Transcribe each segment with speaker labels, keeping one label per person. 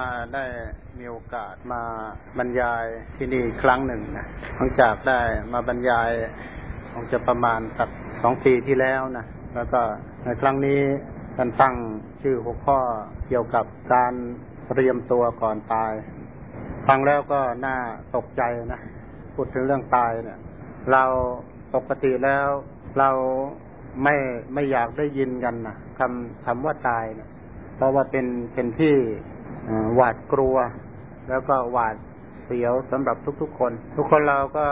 Speaker 1: มาได้มีโอกาสมาบรรยายที่นี่ครั้งหนึ่งนะหลังจากได้มาบรรยายคงจะประมาณสักสองปีที่แล้วนะแล้วก็ในครั้งนี้ท่านตั้งชื่อหัวข้อเกี่ยวกับการเตรียมตัวก่อนตายฟังแล้วก็น่าตกใจนะพูดถึงเรื่องตายเนี่ย เราปกติแล้วเราไม่ไม่อยากได้ยินกันนะคำคำว่าตายเนะเพราะว่าเป็นเป็นที่ หวาดกลัว แล้วก็หวาดเสียวสำหรับทุกๆคน ทุกคนเราก็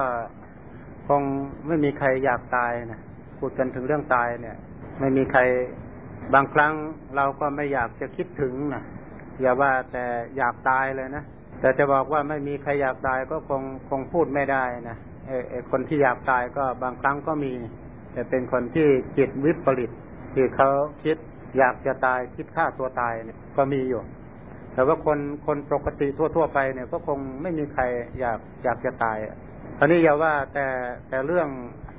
Speaker 1: คงไม่มีใครอยากตายนะพูดกันถึงเรื่องตายเนี่ย ไม่มีใครบางครั้งเราก็ไม่อยากจะคิดถึงนะอย่าว่าแต่อยากตายเลยนะแต่จะบอกว่าไม่มีใครอยากตายก็คงคงพูดไม่ได้นะไอ้คนที่อยากตายก็บางครั้งก็มี แต่เป็นคนที่จิตวิปริตที่เขาคิดอยากจะตายคิดฆ่าตัวตายเนี่ยก็มีอยู่ แต่ว่าคนคนปกติทั่ว ๆ ไปเนี่ยก็คงไม่มีใครอยากอยากจะตายตอนนี้อย่าว่าแต่แต่เรื่อง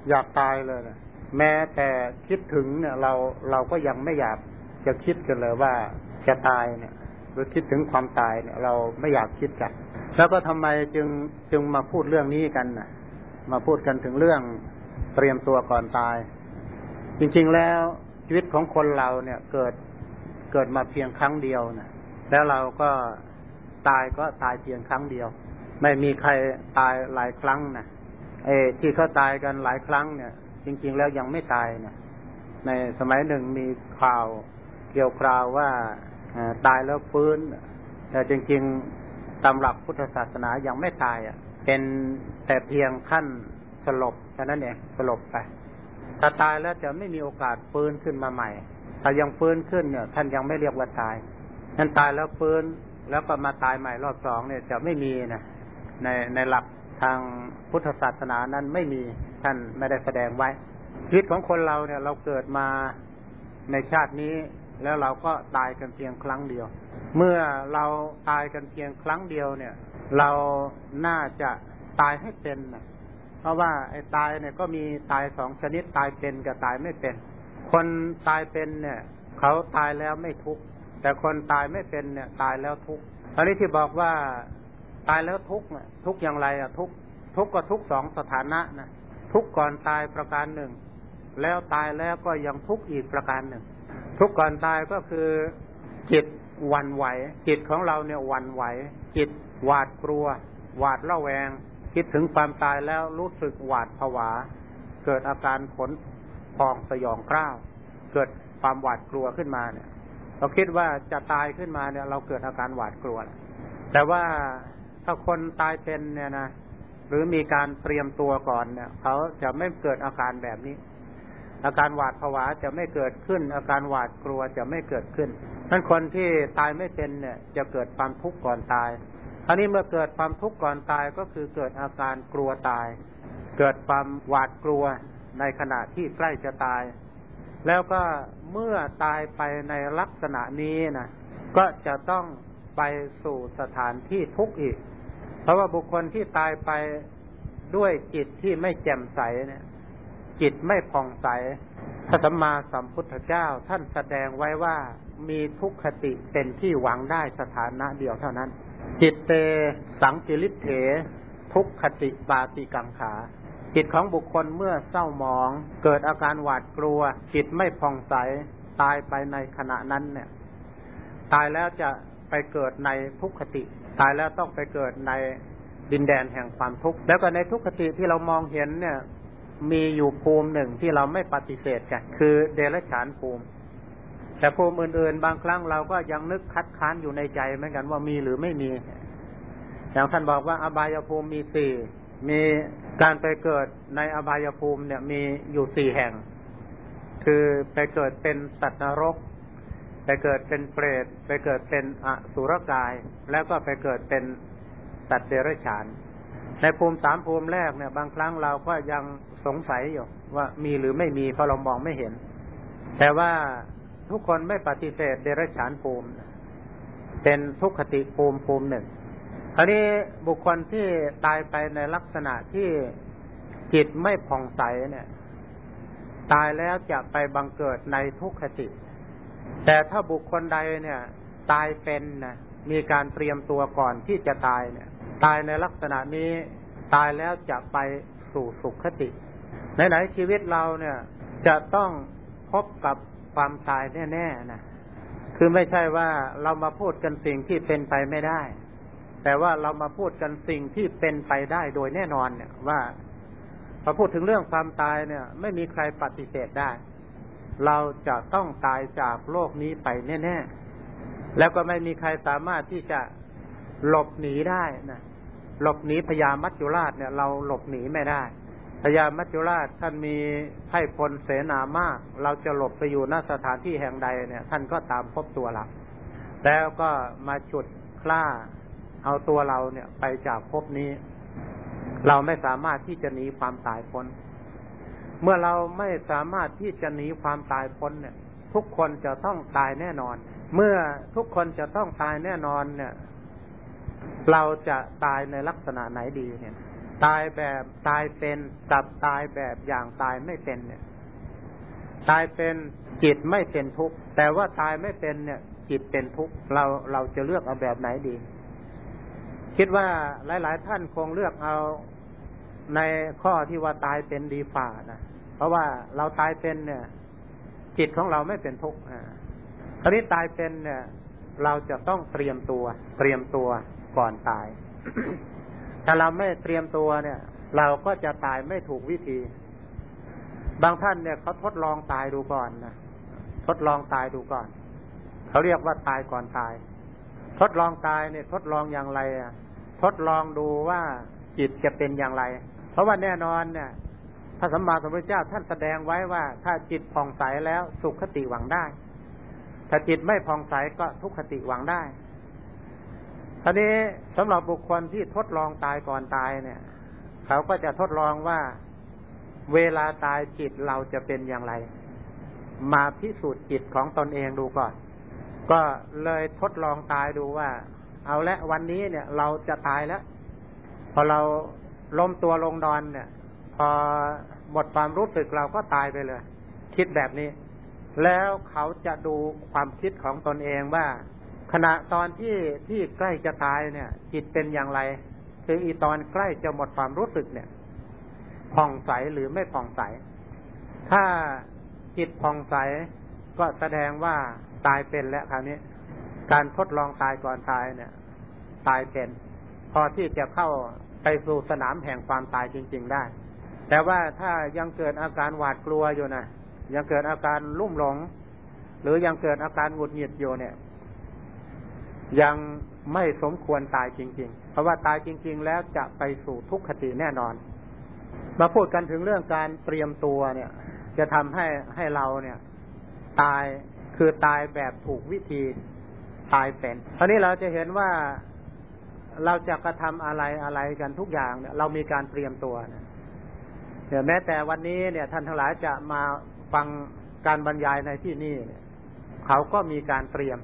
Speaker 1: อยากตายเลยนะแม้แต่คิดถึงเนี่ย เราเราก็ยังไม่อยากจะคิดกันเลยว่าจะตายเนี่ยหรือคิดถึงความตายเนี่ย เราไม่อยากคิดกันแล้วก็ทำไมจึงจึงมาพูดเรื่องนี้กันนะมาพูดกันถึงเรื่องเตรียมตัวก่อนตาย จริงๆแล้วชีวิตของคนเราเนี่ยเกิดเกิดมาเพียงครั้งเดียวนะ แล้วเราก็ตายก็ตายเพียงครั้งเดียว ไม่มีใครตายหลายครั้งนะเอที่เขาตายกันหลายครั้งเนี่ย จริง ๆ แล้วยังไม่ตายนะในสมัยหนึ่งมีข่าวเกี่ยวคราวว่าตายแล้วฟื้น แต่จริง ๆตำรับพุทธศาสนายังไม่ตายอะ เป็นแต่เพียงขั้นสลบแค่นั้นเองสลบไปถ้าตายแล้วจะไม่มีโอกาสฟื้นขึ้นมาใหม่ ถ้ายังฟื้นขึ้นเนี่ย ท่านยังไม่เรียกว่าตาย ท่านตายแล้วฟื้นแล้วก็มาตายใหม่รอบสองเนี่ยจะไม่มีนะในในหลักทางพุทธศาสนานั้นไม่มีท่านไม่ได้แสดงไว้ชีวิตของคนเราเนี่ยเราเกิดมาในชาตินี้ แล้วเราก็ตายกันเพียงครั้งเดียว เมื่อเราตายกันเพียงครั้งเดียวเนี่ย เราน่าจะตายให้เป็นนะเพราะว่าไอ้ตายเนี่ยก็มีตายสองชนิดตายเป็นกับตายไม่เป็น คนตายเป็นเนี่ย เขาตายแล้วไม่ทุกข์ แต่คนตายไม่เป็นเนี่ย ตายแล้วทุกตอนนี้ที่บอกว่าตายแล้วทุกเนี่ยทุกอย่างไรอะทุกทุกก็ทุกสองสถานะนะทุกก่อนตายประการหนึ่ง แล้วตายแล้วก็ยังทุกอีกประการหนึ่ง ทุกก่อนตายก็คือจิตวันไหว จิตของเราเนี่ยวันไหว จิตหวาดกลัว หวาดระแวง คิดถึงความตายแล้วรู้สึกหวาดผวา เกิดอาการขนพองสยองกล้าว เกิดความหวาดกลัวขึ้นมาเนี่ย เราคิดว่าจะตายขึ้นมาเนี่ย เราเกิดอาการหวาดกลัว แต่ว่าถ้าคนตายเป็นเนี่ยนะหรือมีการเตรียมตัวก่อนเนี่ยเขาจะไม่เกิดอาการแบบนี้ อาการหวาดผวาจะไม่เกิดขึ้น อาการหวาดกลัวจะไม่เกิดขึ้นนั้นคนที่ตายไม่เป็นเนี่ย จะเกิดความทุกข์ก่อนตายคราวนี้เมื่อเกิดความทุกข์ก่อนตายก็คือเกิดอาการกลัวตาย เกิดความหวาดกลัวในขณะที่ใกล้จะตาย แล้วก็เมื่อตายไปในลักษณะนี้นะก็จะต้องไปสู่สถานที่ทุกข์อีก เพราะว่าบุคคลที่ตายไปด้วยจิตที่ไม่แจ่มใสเนี่ย จิตไม่ผ่องใสพระสัมมาสัมพุทธเจ้าท่านแสดงไว้ว่ามีทุกขติเป็นที่หวังได้สถานะเดียวเท่านั้น จิตเตสังกิริเถทุกขติปาติกังขา จิตของบุคคลเมื่อเศร้าหมอง เกิดอาการหวาดกลัว จิตไม่ผ่องใสตายไปในขณะนั้นเนี่ย ตายแล้วจะไปเกิดในทุกขติ ตายแล้วต้องไปเกิดในดินแดนแห่งความทุกข์แล้วก็ในทุกขติที่เรามองเห็นเนี่ย มีอยู่ภูมิหนึ่งที่เราไม่ปฏิเสธกันคือเดรัจฉานภูมิ แต่ภูมิอื่นๆ บางครั้งเราก็ยังนึกคัดค้านอยู่ในใจเหมือนกันว่ามีหรือไม่มีอย่างท่านบอกว่าอบายภูมิมีสี่มี การไปเกิดในอบายภูมิเนี่ยมีอยู่สี่แห่ง คือไปเกิดเป็นสัตว์นรก ไปเกิดเป็นเปรต ไปเกิดเป็นอสุรกาย แล้วก็ไปเกิดเป็นสัตว์เดรัจฉาน ในภูมิสามภูมิแรกเนี่ยบางครั้งเราก็ยังสงสัยอยู่ว่ามีหรือไม่มีเพราะเรามองไม่เห็น แต่ว่าทุกคนไม่ปฏิเสธเดรัจฉานภูมิ เป็นทุกขติภูมิภูมิหนึ่ง คราวนี้บุคคลที่ตายไปในลักษณะที่จิตไม่ผ่องใสเนี่ย ตายแล้วจะไปบังเกิดในทุกขติ แต่ถ้าบุคคลใดเนี่ย ตายเป็นนะมีการเตรียมตัวก่อนที่จะตายเนี่ย ตายในลักษณะนี้ตายแล้วจะไปสู่สุขคติไหนๆชีวิตเราเนี่ย จะต้องพบกับความตายแน่ๆนะคือไม่ใช่ว่าเรามาพูดกันสิ่งที่เป็นไปไม่ได้ แต่ว่าเรามาพูดกันสิ่งที่เป็นไปได้โดยแน่นอนเนี่ยว่าพอพูดถึงเรื่องความตายเนี่ย ไม่มีใครปฏิเสธได้ เราจะต้องตายจากโลกนี้ไปแน่ๆ แล้วก็ไม่มีใครสามารถที่จะหลบหนีได้นะหลบหนีพญามัจจุราชเนี่ย เราหลบหนีไม่ได้พญามัจจุราชท่านมีไพ่พลเสนามาก เราจะหลบไปอยู่ณสถานที่แห่งใดเนี่ย ท่านก็ตามพบตัวเราแล้วก็มาจุดคล้า เอาตัวเราเนี่ยไปจากภพนี้ เราไม่สามารถที่จะหนีความตายพ้น เมื่อเราไม่สามารถที่จะหนีความตายพ้นเนี่ย ทุกคนจะต้องตายแน่นอน เมื่อทุกคนจะต้องตายแน่นอนเนี่ย เราจะตายในลักษณะไหนดีเนี่ย ตายแบบตายเป็นกับตายแบบอย่างตายไม่เป็นเนี่ย ตายเป็นจิตไม่เป็นทุกข์แต่ว่าตายไม่เป็นเนี่ย จิตเป็นทุกข์เราเราจะเลือกเอาแบบไหนดี คิดว่าหลาย ๆ ท่านคงเลือกเอาในข้อที่ว่าตายเป็นดีฝ่านะเพราะว่าเราตายเป็นเนี่ย จิตของเราไม่เป็นทุกข์อ่าคราวนี้ตายเป็นเนี่ย เราจะต้องเตรียมตัว เตรียมตัวก่อนตาย ถ้าเราไม่เตรียมตัวเนี่ย เราก็จะตายไม่ถูกวิธี บางท่านเนี่ยเขาทดลองตายดูก่อนนะทดลองตายดูก่อน เขาเรียกว่าตายก่อนตาย ทดลองตายเนี่ยทดลองอย่างไรอะทดลองดูว่าจิตจะเป็นอย่างไร เพราะว่าแน่นอนเนี่ยพระสัมมาสัมพุทธเจ้าท่านแสดงไว้ว่า ถ้าจิตผ่องใสแล้วสุขคติหวังได้ ถ้าจิตไม่ผ่องใสก็ทุกขติหวังได้ทีนี้สำหรับบุคคลที่ทดลองตายก่อนตายเนี่ย เขาก็จะทดลองว่าเวลาตายจิตเราจะเป็นอย่างไร มาพิสูจน์จิตของตนเองดูก่อน ก็เลยทดลองตายดูว่า เอาละวันนี้เนี่ย เราจะตายแล้ว พอเราล้มตัวลงนอนเนี่ย พอหมดความรู้สึกเราก็ตายไปเลย คิดแบบนี้ แล้วเขาจะดูความคิดของตนเองว่า ขณะตอนที่ที่ใกล้จะตายเนี่ย จิตเป็นอย่างไร คืออีตอนใกล้จะหมดความรู้สึกเนี่ยผ่องใสหรือไม่ผ่องใส ถ้าจิตผ่องใสก็แสดงว่า ตายเป็นแล้วคราวนี้ การทดลองตายก่อนตายเนี่ย ตายเป็น พอที่จะเข้าไปสู่สนามแห่งความตายจริง ๆได้ แต่ว่าถ้ายังเกิดอาการหวาดกลัวอยู่นะยังเกิดอาการลุ่มหลง หรือยังเกิดอาการหงุดหงิดอยู่เนี่ย ยังไม่สมควรตายจริง ๆ เพราะว่าตายจริง ๆ แล้วจะไปสู่ทุกขติแน่นอน มาพูดกันถึงเรื่องการเตรียมตัวเนี่ย จะทำให้ให้เราเนี่ย ตาย คือตายแบบถูกวิธีตายเป็นคราวนี้เราจะเห็นว่าเราจะกระทำอะไรอะไรกันทุกอย่างเนี่ย เรามีการเตรียมตัวเนี่ยเดี๋ยวแม้แต่วันนี้เนี่ย ท่านทั้งหลายจะมาฟังการบรรยายในที่นี่เนี่ย เขาก็มีการเตรียม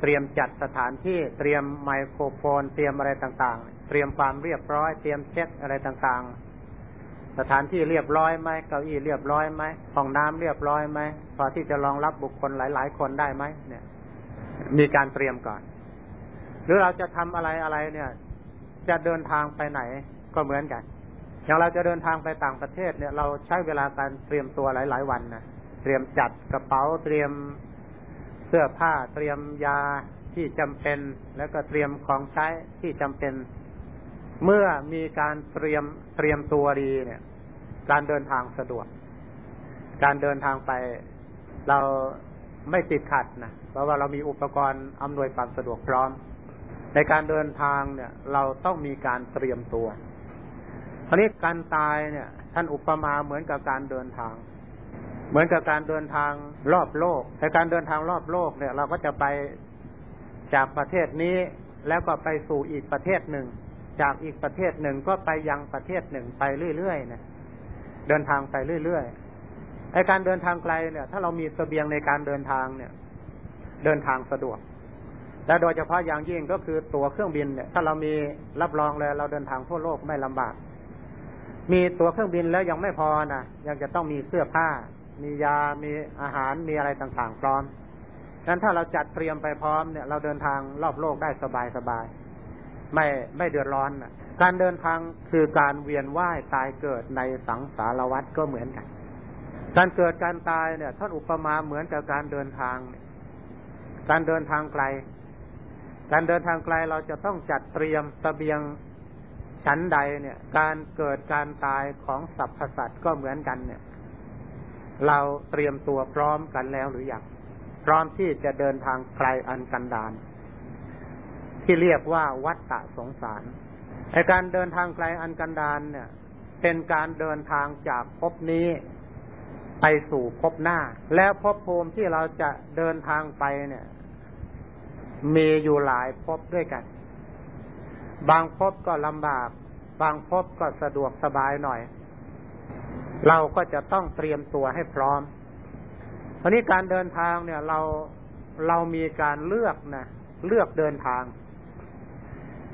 Speaker 1: เตรียมจัดสถานที่เตรียมไมโครโฟน เตรียมอะไรต่าง ๆ เตรียมความเรียบร้อย เตรียมเช็คอะไรต่าง ๆ สถานที่เรียบร้อยไหมเก้าอี้เรียบร้อยไหมห้องน้ำเรียบร้อยไหมพอที่จะรองรับบุคคลหลาย ๆ คนได้ไหมเนี่ย มีการเตรียมก่อน หรือเราจะทำอะไรอะไรเนี่ย จะเดินทางไปไหนก็เหมือนกัน อย่างเราจะเดินทางไปต่างประเทศเนี่ย เราใช้เวลาการเตรียมตัวหลาย ๆ วันนะเตรียมจัดกระเป๋าเตรียมเสื้อผ้าเตรียมยาที่จำเป็น แล้วก็เตรียมของใช้ที่จำเป็น เมื่อมีการเตรียมเตรียมตัวดีเนี่ย การเดินทางสะดวก การเดินทางไปเราไม่ติดขัดนะเพราะว่าเรามีอุปกรณ์อำนวยความสะดวกพร้อม ในการเดินทางเนี่ย เราต้องมีการเตรียมตัวคราวนี้การตายเนี่ย ท่านอุปมาเหมือนกับการเดินทาง เหมือนกับการเดินทางรอบโลกในการเดินทางรอบโลกเนี่ย เราก็จะไปจากประเทศนี้แล้วก็ไปสู่อีกประเทศหนึ่ง จากอีกประเทศหนึ่งก็ไปยังประเทศหนึ่งไปเรื่อยๆนะ เดินทางไปเรื่อยๆในการเดินทางไกลเนี่ย ถ้าเรามีสเสบียงในการเดินทางเนี่ย เดินทางสะดวก และโดยเฉพาะอย่างยิ่งก็คือตั๋วเครื่องบินเนี่ย ถ้าเรามีรับรองเลยเราเดินทางทั่วโลกไม่ลำบาก มีตั๋วเครื่องบินแล้วยังไม่พอนะยังจะต้องมีเสื้อผ้า มียามีอาหารมีอะไรต่างๆพร้อมนั้นถ้าเราจัดเตรียมไปพร้อมเนี่ย เราเดินทางรอบโลกได้สบายสบาย ไม่ไม่เดือดร้อนการเดินทางคือการเวียนว่ายตายเกิดในสังสารวัฏก็เหมือนกัน การเกิดการตายเนี่ยท่านอุปมาเหมือนกับการเดินทาง การเดินทางไกล การเดินทางไกลเราจะต้องจัดเตรียมสเสบียงชั้นใดเนี่ย การเกิดการตายของสรรพสัตว์ก็เหมือนกันเนี่ย เราเตรียมตัวพร้อมกันแล้วหรือยังพร้อมที่จะเดินทางไกลอันกันดาน ที่เรียกว่าวัฏฏะสงสารไอการเดินทางไกลอันกันดานเนี่ย เป็นการเดินทางจากภพนี้ไปสู่ภพหน้า แล้วภพภูมิที่เราจะเดินทางไปเนี่ย มีอยู่หลายภพด้วยกัน บางภพก็ลำบาก บางภพก็สะดวกสบายหน่อย เราก็จะต้องเตรียมตัวให้พร้อมตอนนี้การเดินทางเนี่ย เราเรามีการเลือกนะเลือกเดินทาง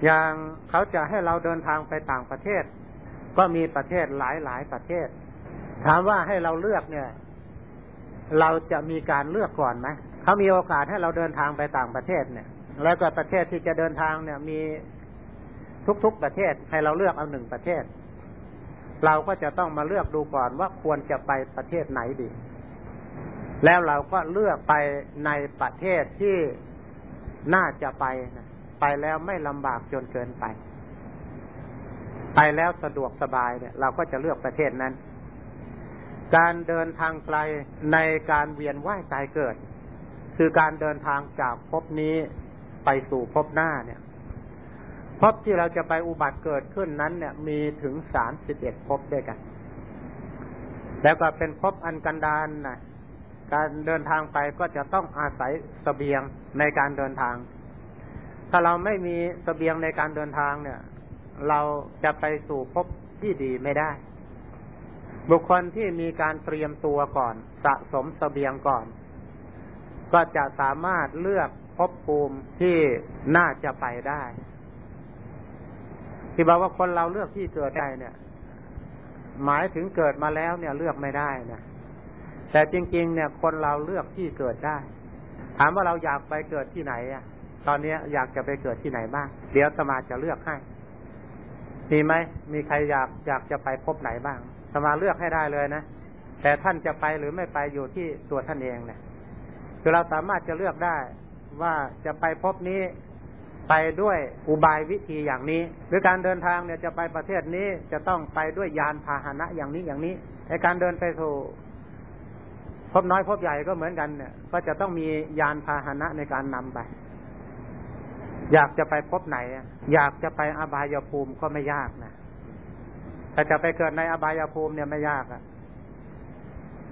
Speaker 1: อย่างเขาจะให้เราเดินทางไปต่างประเทศ ก็มีประเทศหลายหลายประเทศ ถามว่าให้เราเลือกเนี่ย เราจะมีการเลือกก่อนไหมเขามีโอกาสให้เราเดินทางไปต่างประเทศเนี่ย แล้วก็ประเทศที่จะเดินทางเนี่ย มีทุกๆประเทศให้เราเลือกเอาหนึ่งประเทศ เราก็จะต้องมาเลือกดูก่อนว่าควรจะไปประเทศไหนดี แล้วเราก็เลือกไปในประเทศที่น่าจะไปนะ ไปแล้วไม่ลำบากจนเกินไป ไปแล้วสะดวกสบายเนี่ย เราก็จะเลือกประเทศนั้น การเดินทางไกลในการเวียนว่ายตายเกิด คือการเดินทางจากภพนี้ไปสู่ภพหน้าเนี่ยภพที่เราจะไปอุบัติเกิดขึ้นนั้นเนี่ย มีถึงสามสิบเอ็ดภพด้วยกัน แล้วก็เป็นภพอันกันดานนะการเดินทางไปก็จะต้องอาศัยสเสบียงในการเดินทาง ถ้าเราไม่มีสเสบียงในการเดินทางเนี่ย เราจะไปสู่พบที่ดีไม่ได้ บุคคลที่มีการเตรียมตัวก่อน สะสมสเสบียงก่อน ก็จะสามารถเลือกพบภูมิที่น่าจะไปได้ที่บอกว่าคนเราเลือกที่เกิดได้เนี่ย หมายถึงเกิดมาแล้วเนี่ยเลือกไม่ได้นะแต่จริง ๆ เนี่ย คนเราเลือกที่เกิดได้ ถามว่าเราอยากไปเกิดที่ไหนอะ ตอนนี้อยากจะไปเกิดที่ไหนบ้าง เดี๋ยวสมาจะเลือกให้ มีไหม มีใครอยากอยากจะไปพบไหนบ้าง สมาเลือกให้ได้เลยนะ แต่ท่านจะไปหรือไม่ไปอยู่ที่ตัวท่านเองเนี่ย คือเราสามารถจะเลือกได้ว่าจะไปพบนี้ไปด้วยอุบายวิธีอย่างนี้ หรือการเดินทางเนี่ยจะไปประเทศนี้จะต้องไปด้วยยานพาหนะอย่างนี้อย่างนี้ในการเดินไปสู่พบน้อยพบใหญ่ก็เหมือนกันเนี่ย ก็จะต้องมียานพาหนะในการนำไป อยากจะไปพบไหน อยากจะไปอบายภูมิก็ไม่ยากนะแต่จะไปเกิดในอบายภูมิเนี่ยไม่ยากอะ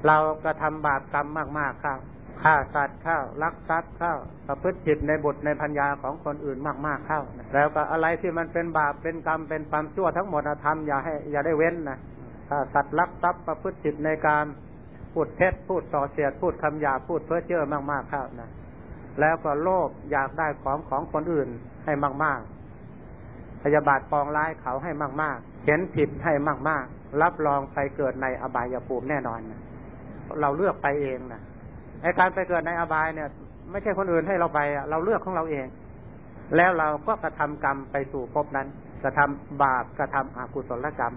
Speaker 1: เรากระทำบาปกรรมมากๆเข้าฆ่าสัตว์เข้าลักทรัพย์เข้าประพฤติผิดในบุตรในพัญญาของคนอื่นมากๆเข้าแล้วก็อะไรที่มันเป็นบาปเป็นกรรมเป็นความชั่วทั้งหมดทำอย่าให้อย่าได้เว้นนะถ้าสัตว์ลักทรัพย์ประพฤติผิดในการพูดเท็จพูดส่อเสียดพูดคำหยาพูดเพ้อเจ้อมากๆเข้านะ แล้วก็โลภอยากได้ของของคนอื่นให้มาก ๆ พยาบาทปองร้ายเขาให้มาก ๆ เห็นผิดให้มาก ๆ รับรองไปเกิดในอบายภูมิแน่นอนนะเราเลือกไปเองนะไอการไปเกิดในอบายเนี่ย ไม่ใช่คนอื่นให้เราไปเราเลือกของเราเอง แล้วเราก็กระทำกรรมไปสู่ภพนั้น กระทำบาปกระทำอกุศลกรรม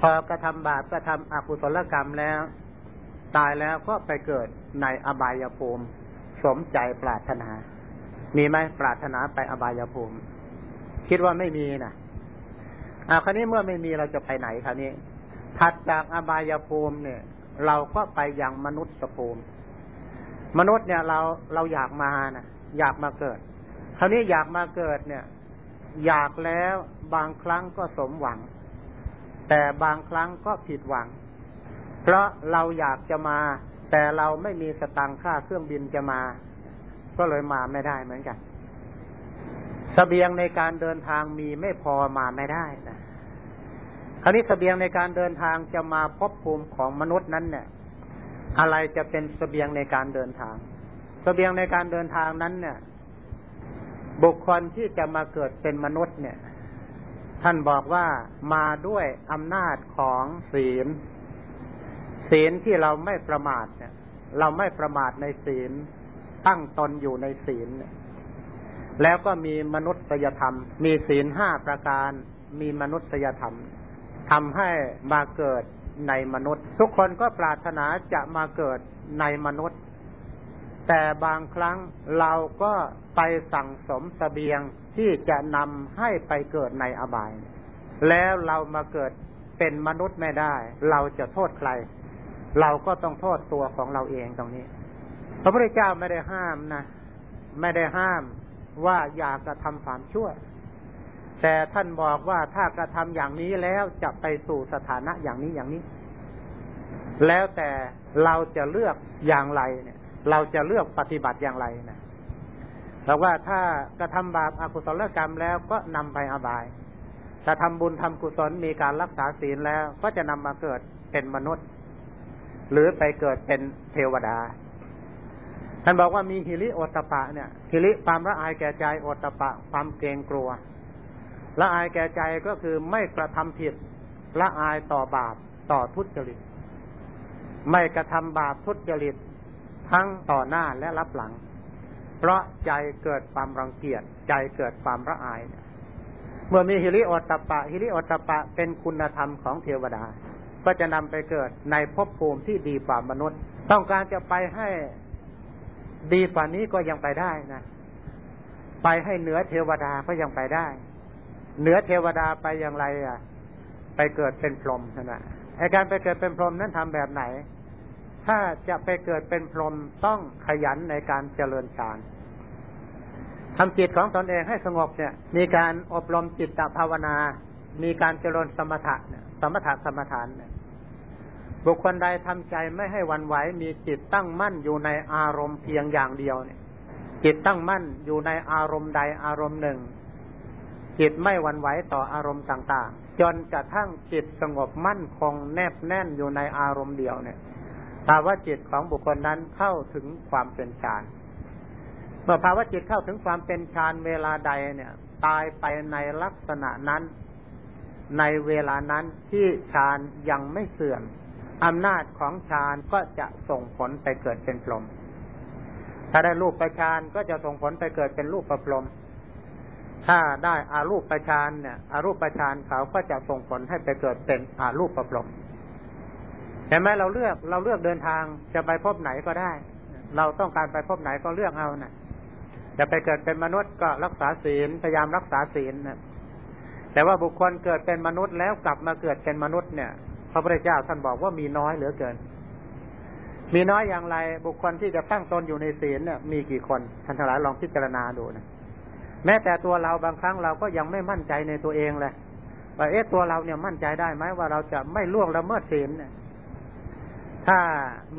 Speaker 1: พอกระทำบาปกระทำอกุศลกรรมแล้ว ตายแล้วก็ไปเกิดในอบายภูมิ สมใจปรารถนา มีไหมปรารถนาไปอบายภูมิ คิดว่าไม่มีนะอ่าคราวนี้เมื่อไม่มีเราจะไปไหนคราวนี้ถัดจากอบายภูมิเนี่ย เราก็ไปยังมนุษย์ภูมิ มนุษย์เนี่ยเราเราอยากมานะอยากมาเกิด คราวนี้อยากมาเกิดเนี่ย อยากแล้วบางครั้งก็สมหวัง แต่บางครั้งก็ผิดหวัง เพราะเราอยากจะมา แต่เราไม่มีสตังค่าเครื่องบินจะมา ก็เลยมาไม่ได้เหมือนกันสเสบียงในการเดินทางมีไม่พอมาไม่ได้นะคราวนี้สเสบียงในการเดินทางจะมาพบภูมิของมนุษย์นั้นเนี่ย อะไรจะเป็นสเสบียงในการเดินทางสเสบียงในการเดินทางนั้นเนี่ย บุคคลที่จะมาเกิดเป็นมนุษย์เนี่ย ท่านบอกว่ามาด้วยอำนาจของศีล ศีลที่เราไม่ประมาทเนี่ย เราไม่ประมาทในศีล ตั้งตนอยู่ในศีลแล้วก็มีมนุษยธรรม มีศีลห้าประการ มีมนุษยธรรมทำให้มาเกิดในมนุษย์ ทุกคนก็ปรารถนาจะมาเกิดในมนุษย์ แต่บางครั้งเราก็ไปสั่งสมสเสบียงที่จะนำให้ไปเกิดในอบาย แล้วเรามาเกิดเป็นมนุษย์ไม่ได้ เราจะโทษใคร เราก็ต้องโทษตัวของเราเองตรงนี้ พระพุทธเจ้าไม่ได้ห้ามนะ ไม่ได้ห้ามว่าอย่ากระทำความชั่ว แต่ท่านบอกว่าถ้ากระทำอย่างนี้แล้วจะไปสู่สถานะอย่างนี้อย่างนี้ แล้วแต่เราจะเลือกอย่างไรเนี่ย เราจะเลือกปฏิบัติอย่างไรนะแต่ว่าถ้ากระทำบาปอากุศลกรรมแล้วก็นำไปอบาย ถ้าทำบุญทำกุศลมีการรักษาศีลแล้วก็จะนำมาเกิดเป็นมนุษย์ หรือไปเกิดเป็นเทวดา ท่านบอกว่ามีฮิริโอตปะเนี่ยฮิริความละอายแก่ใจโอตปะ ความเกรงกลัวละอายแก่ใจก็คือไม่กระทำผิดละอายต่อบาปต่อทุจริต ไม่กระทำบาปทุจริตทั้งต่อหน้าและรับหลัง เพราะใจเกิดความรังเกียจใจเกิดความละอายเนี่ยเมื่อมีฮิริโอตปะฮิริโอตปะเป็นคุณธรรมของเทวดา ก็จะนำไปเกิดในภพภูมิที่ดีกว่ามนุษย์ ต้องการจะไปให้ดีกว่านี้ก็ยังไปได้นะไปให้เหนือเทวดาก็ยังไปได้ เหนือเทวดาไปอย่างไร อะ ไปเกิดเป็นพรหมนะไอการไปเกิดเป็นพรหมนั้นทำแบบไหน ถ้าจะไปเกิดเป็นพรหมต้องขยันในการเจริญฌานทำจิตของตนเองให้สงบเนี่ย มีการอบรมจิตตภาวนา มีการเจริญสมถะเนี่ย สมถะสมถานบุคคลใดทำใจไม่ให้วันไหวมีจิตตั้งมั่นอยู่ในอารมณ์เพียงอย่างเดียวเนี่ย จิตตั้งมั่นอยู่ในอารมณ์ใดอารมณ์หนึ่ง จิตไม่วันไหวต่ออารมณ์ต่างๆ จนกระทั่งจิตสงบมั่นคงแนบแน่นอยู่ในอารมณ์เดียวเนี่ยแต่ว่าจิตของบุคคลนั้นเข้าถึงความเป็นฌานเมื่อภาวะจิตเข้าถึงความเป็นฌานเวลาใดเนี่ย ตายไปในลักษณะนั้น ในเวลานั้นที่ฌานยังไม่เสื่อมอำนาจของฌานก็จะส่งผลไปเกิดเป็นพรหมถ้าได้รูปประชานก็จะส่งผลไปเกิดเป็นรูปประพรหมถ้าได้อารูปประชานเนี่ยอารูปประชานเขาก็จะส่งผลให้ไปเกิดเป็นอารูปประพรหมเห็นไหมเราเลือกเราเลือกเดินทางจะไปพบไหนก็ได้ เราต้องการไปพบไหนก็เลือกเอานะ่ะจะไปเกิดเป็นมนุษย์ก็รักษาศีลพยายามรักษาศีลนะ แต่ว่าบุคคลเกิดเป็นมนุษย์แล้วกลับมาเกิดเป็นมนุษย์เนี่ยพระพุทธเจ้าท่านบอกว่ามีน้อยเหลือเกิน มีน้อยอย่างไร บุคคลที่จะตั้งตนอยู่ในศีลเนี่ยมีกี่คนท่านทั้งหลายลองพิจารณาดูนะแม้แต่ตัวเราบางครั้งเราก็ยังไม่มั่นใจในตัวเองเลยว่าเอ๊ะตัวเราเนี่ยมั่นใจได้ไหมว่าเราจะไม่ล่วงละเมิดศีลเนี่ย ถ้า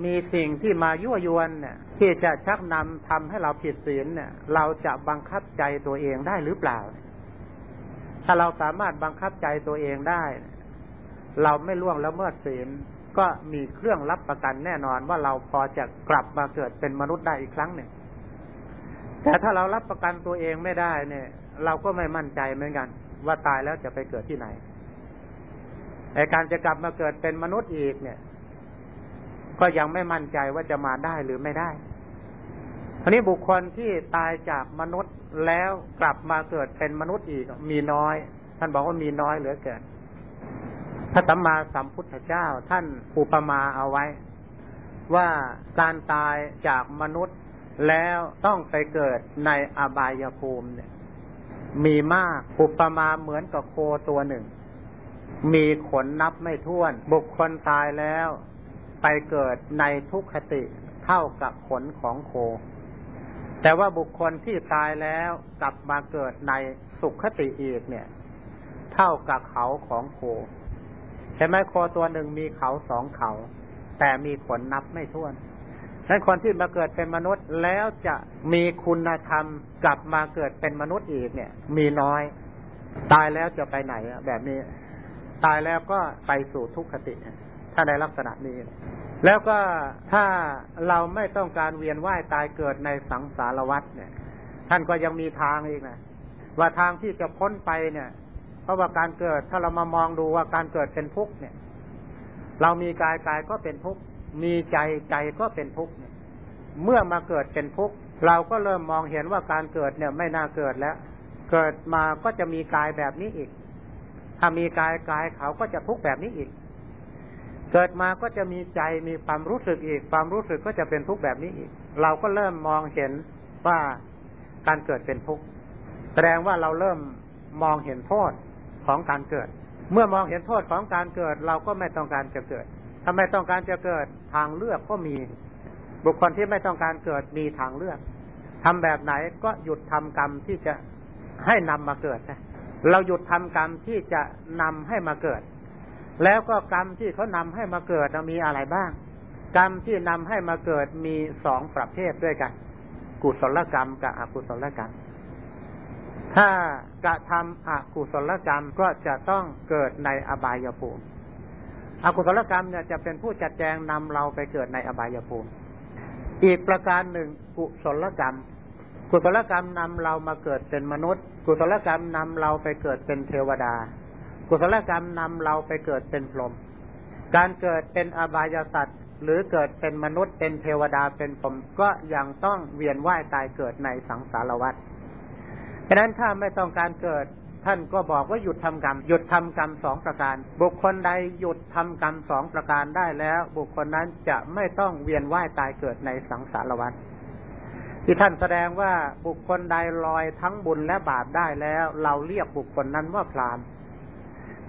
Speaker 1: มีสิ่งที่มายั่วยวนเนี่ย ที่จะชักนำทำให้เราผิดศีลเนี่ย เราจะบังคับใจตัวเองได้หรือเปล่า ถ้าเราสามารถบังคับใจตัวเองได้ เราไม่ล่วงละเมิดศีลก็มีเครื่องรับประกันแน่นอนว่าเราพอจะกลับมาเกิดเป็นมนุษย์ได้อีกครั้งหนึ่ง แต่ถ้าเรารับประกันตัวเองไม่ได้เนี่ย เราก็ไม่มั่นใจเหมือนกัน ว่าตายแล้วจะไปเกิดที่ไหนไอการจะกลับมาเกิดเป็นมนุษย์อีกเนี่ย ก็ยังไม่มั่นใจว่าจะมาได้หรือไม่ได้ทีนี้บุคคลที่ตายจากมนุษย์ แล้วกลับมาเกิดเป็นมนุษย์อีกมีน้อย ท่านบอกว่ามีน้อยเหลือเกินพระสัมมาสัมพุทธเจ้าท่านอุปมาเอาไว้ ว่าการตายจากมนุษย์แล้วต้องไปเกิดในอบายภูมิเนี่ย มีมากอุปมาเหมือนกับโคตัวหนึ่ง มีขนนับไม่ถ้วน บุคคลตายแล้ว ไปเกิดในทุกขติเท่ากับขนของโค แต่ว่าบุคคลที่ตายแล้วกลับมาเกิดในสุขคติอีกเนี่ย เท่ากับเขาของโคเห็นไหมโคตัวหนึ่งมีเขาสองเขา แต่มีขนนับไม่ถ้วนนั้นคนที่มาเกิดเป็นมนุษย์แล้วจะมีคุณธรรมกลับมาเกิดเป็นมนุษย์อีกเนี่ย มีน้อย ตายแล้วจะไปไหนแบบนี้ ตายแล้วก็ไปสู่ทุกขติ ถ้าในลักษณะนี้ แล้วก็ถ้าเราไม่ต้องการเวียนว่ายตายเกิดในสังสารวัฏเนี่ย ท่านก็ยังมีทางอีกนะว่าทางที่จะพ้นไปเนี่ย เพราะว่าการเกิดถ้าเรามามองดูว่าการเกิดเป็นทุกข์เนี่ย เรามีกายกายก็เป็นทุกข์มีใจใจก็เป็นทุกข์เมื่อมาเกิดเป็นทุกข์เราก็เริ่มมองเห็นว่าการเกิดเนี่ยไม่น่าเกิดแล้ว เกิดมาก็จะมีกายแบบนี้อีก ถ้ามีกายกายเขาก็จะทุกข์แบบนี้อีก เกิดมาก็จะมีใจมีความรู้สึกอีก ความรู้สึกก็จะเป็นทุกข์แบบนี้อีก เราก็เริ่มมองเห็นว่าการเกิดเป็นทุกข์แสดงว่าเราเริ่มมองเห็นโทษของการเกิด เมื่อมองเห็นโทษของการเกิด เราก็ไม่ต้องการจะเกิดถ้าไม่ต้องการจะเกิดทางเลือกก็มี บุคคลที่ไม่ต้องการเกิดมีทางเลือกทำแบบไหนก็หยุดทำกรรมที่จะให้นำมาเกิดนะเราหยุดทำกรรมที่จะนำให้มาเกิด แล้วก็กรรมที่เขานำให้มาเกิดมีอะไรบ้าง กรรมที่นำให้มาเกิดมีสองประเภทด้วยกัน กุศลกรรมกับอกุศลกรรม ถ้ากระทำอกุศลกรรมก็จะต้องเกิดในอบายภูมิอกุศลกรรมเนี่ยจะเป็นผู้จัดแจงนำเราไปเกิดในอบายภูมิ อีกประการหนึ่งกุศลกรรม กุศลกรรมนำเรามาเกิดเป็นมนุษย์ กุศลกรรมนำเราไปเกิดเป็นเทวดา กุศลกรรมนำเราไปเกิดเป็นพรหมการเกิดเป็นอบายสัตว์หรือเกิดเป็นมนุษย์เป็นเทวดาเป็นพรหมก็ยังต้องเวียนว่ายตายเกิดในสังสารวัฏฉะนั้นถ้าไม่ต้องการเกิดท่านก็บอกว่าหยุดทำกรรม หยุดทำกรรมสองประการ บุคคลใดหยุดทำกรรมสองประการได้แล้ว บุคคลนั้นจะไม่ต้องเวียนว่ายตายเกิดในสังสารวัฏที่ท่านแสดงว่าบุคคลใดลอยทั้งบุญและบาปได้แล้ว เราเรียกบุคคลนั้นว่าพราม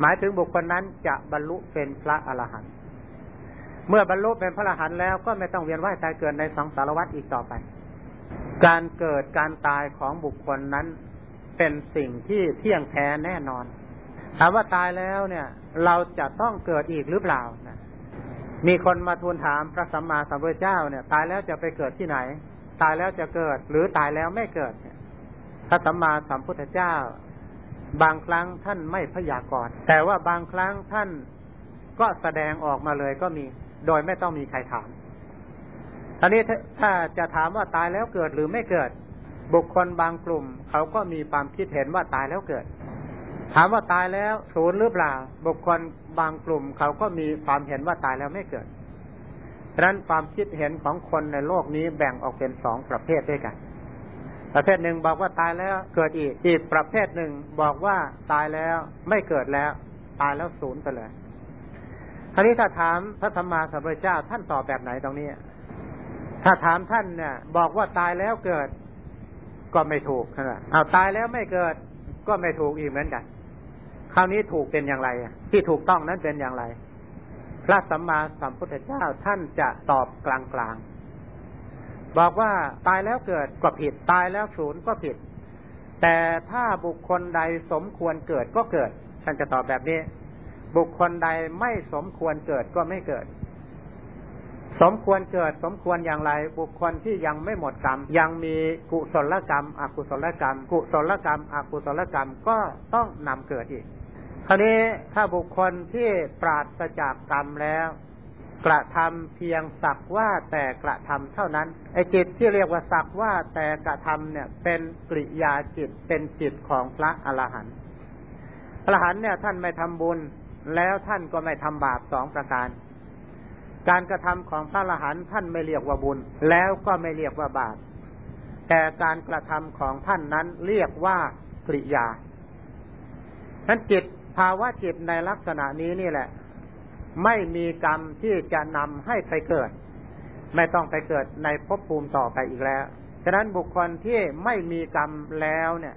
Speaker 1: หมายถึงบุคคลนั้นจะบรรลุเป็นพระอรหันต์เมื่อบรรลุเป็นพระอรหันต์แล้วก็ไม่ต้องเวียนว่ายตายเกิดในสังสารวัฏอีกต่อไป การเกิดการตายของบุคคลนั้นเป็นสิ่งที่เที่ยงแท้แน่นอนถามว่าตายแล้วเนี่ย เราจะต้องเกิดอีกหรือเปล่านะมีคนมาทูลถามพระสัมมาสัมพุทธเจ้าเนี่ย ตายแล้วจะไปเกิดที่ไหน ตายแล้วจะเกิดหรือตายแล้วไม่เกิดพระสัมมาสัมพุทธเจ้า บางครั้งท่านไม่พยากรณ์แต่ว่าบางครั้งท่านก็แสดงออกมาเลยก็มี โดยไม่ต้องมีใครถามอันนี้ถ้าจะถามว่าตายแล้วเกิดหรือไม่เกิด บุคคลบางกลุ่ม เขาก็มีความคิดเห็นว่าตายแล้วเกิด ถามว่าตายแล้วศูนย์หรือเปล่า บุคคลบางกลุ่ม เขาก็มีความเห็นว่าตายแล้วไม่เกิดดังนั้นความคิดเห็นของคนในโลกนี้แบ่งออกเป็นสองประเภทด้วยกัน ประเภทหนึ่งบอกว่าตายแล้วเกิดอีก อีกประเภทหนึ่งบอกว่าตายแล้วไม่เกิดแล้ว ตายแล้วศูนย์ไปเลยทีนี้ถ้าถามพระธรรมาสัมพุทธเจ้าท่านตอบแบบไหนตรงนี้ ถ้าถามท่านเนี่ย บอกว่าตายแล้วเกิด ก็ไม่ถูกนะเอาตายแล้วไม่เกิด ก็ไม่ถูกอีกเหมือนกัน คราวนี้ถูกเป็นอย่างไรที่ถูกต้องนั้นเป็นอย่างไร พระสัมมาสัมพุทธเจ้าท่านจะตอบกลางๆ บอกว่าตายแล้วเกิดก็ผิด ตายแล้วศูนย์ก็ผิด แต่ถ้าบุคคลใดสมควรเกิดก็เกิด ท่านจะตอบแบบนี้ บุคคลใดไม่สมควรเกิดก็ไม่เกิด สมควรเกิด สมควรอย่างไร บุคคลที่ยังไม่หมดกรรม ยังมีกุศลกรรม อกุศลกรรม กุศลกรรม อกุศลกรรมก็ต้องนำเกิดอีกคราวนี้ถ้าบุคคลที่ปราศจากกรรมแล้ว กระทำเพียงสักว่าแต่กระทำเท่านั้นไอ้จิตที่เรียกว่าสักว่าแต่กระทำเนี่ย เป็นกริยาจิตเป็นจิตของพระอรหันต์อรหันต์เนี่ยท่านไม่ทำบุญ แล้วท่านก็ไม่ทำบาปสองประการ การกระทำของพระอรหันต์ท่านไม่เรียกว่าบุญ แล้วก็ไม่เรียกว่าบาปแต่การกระทำของท่านนั้นเรียกว่ากริยานั้นจิตภาวะจิตในลักษณะนี้นี่แหละ ไม่มีกรรมที่จะนำให้ไปเกิด ไม่ต้องไปเกิดในภพภูมิต่อไปอีกแล้ว ฉะนั้นบุคคลที่ไม่มีกรรมแล้วเนี่ย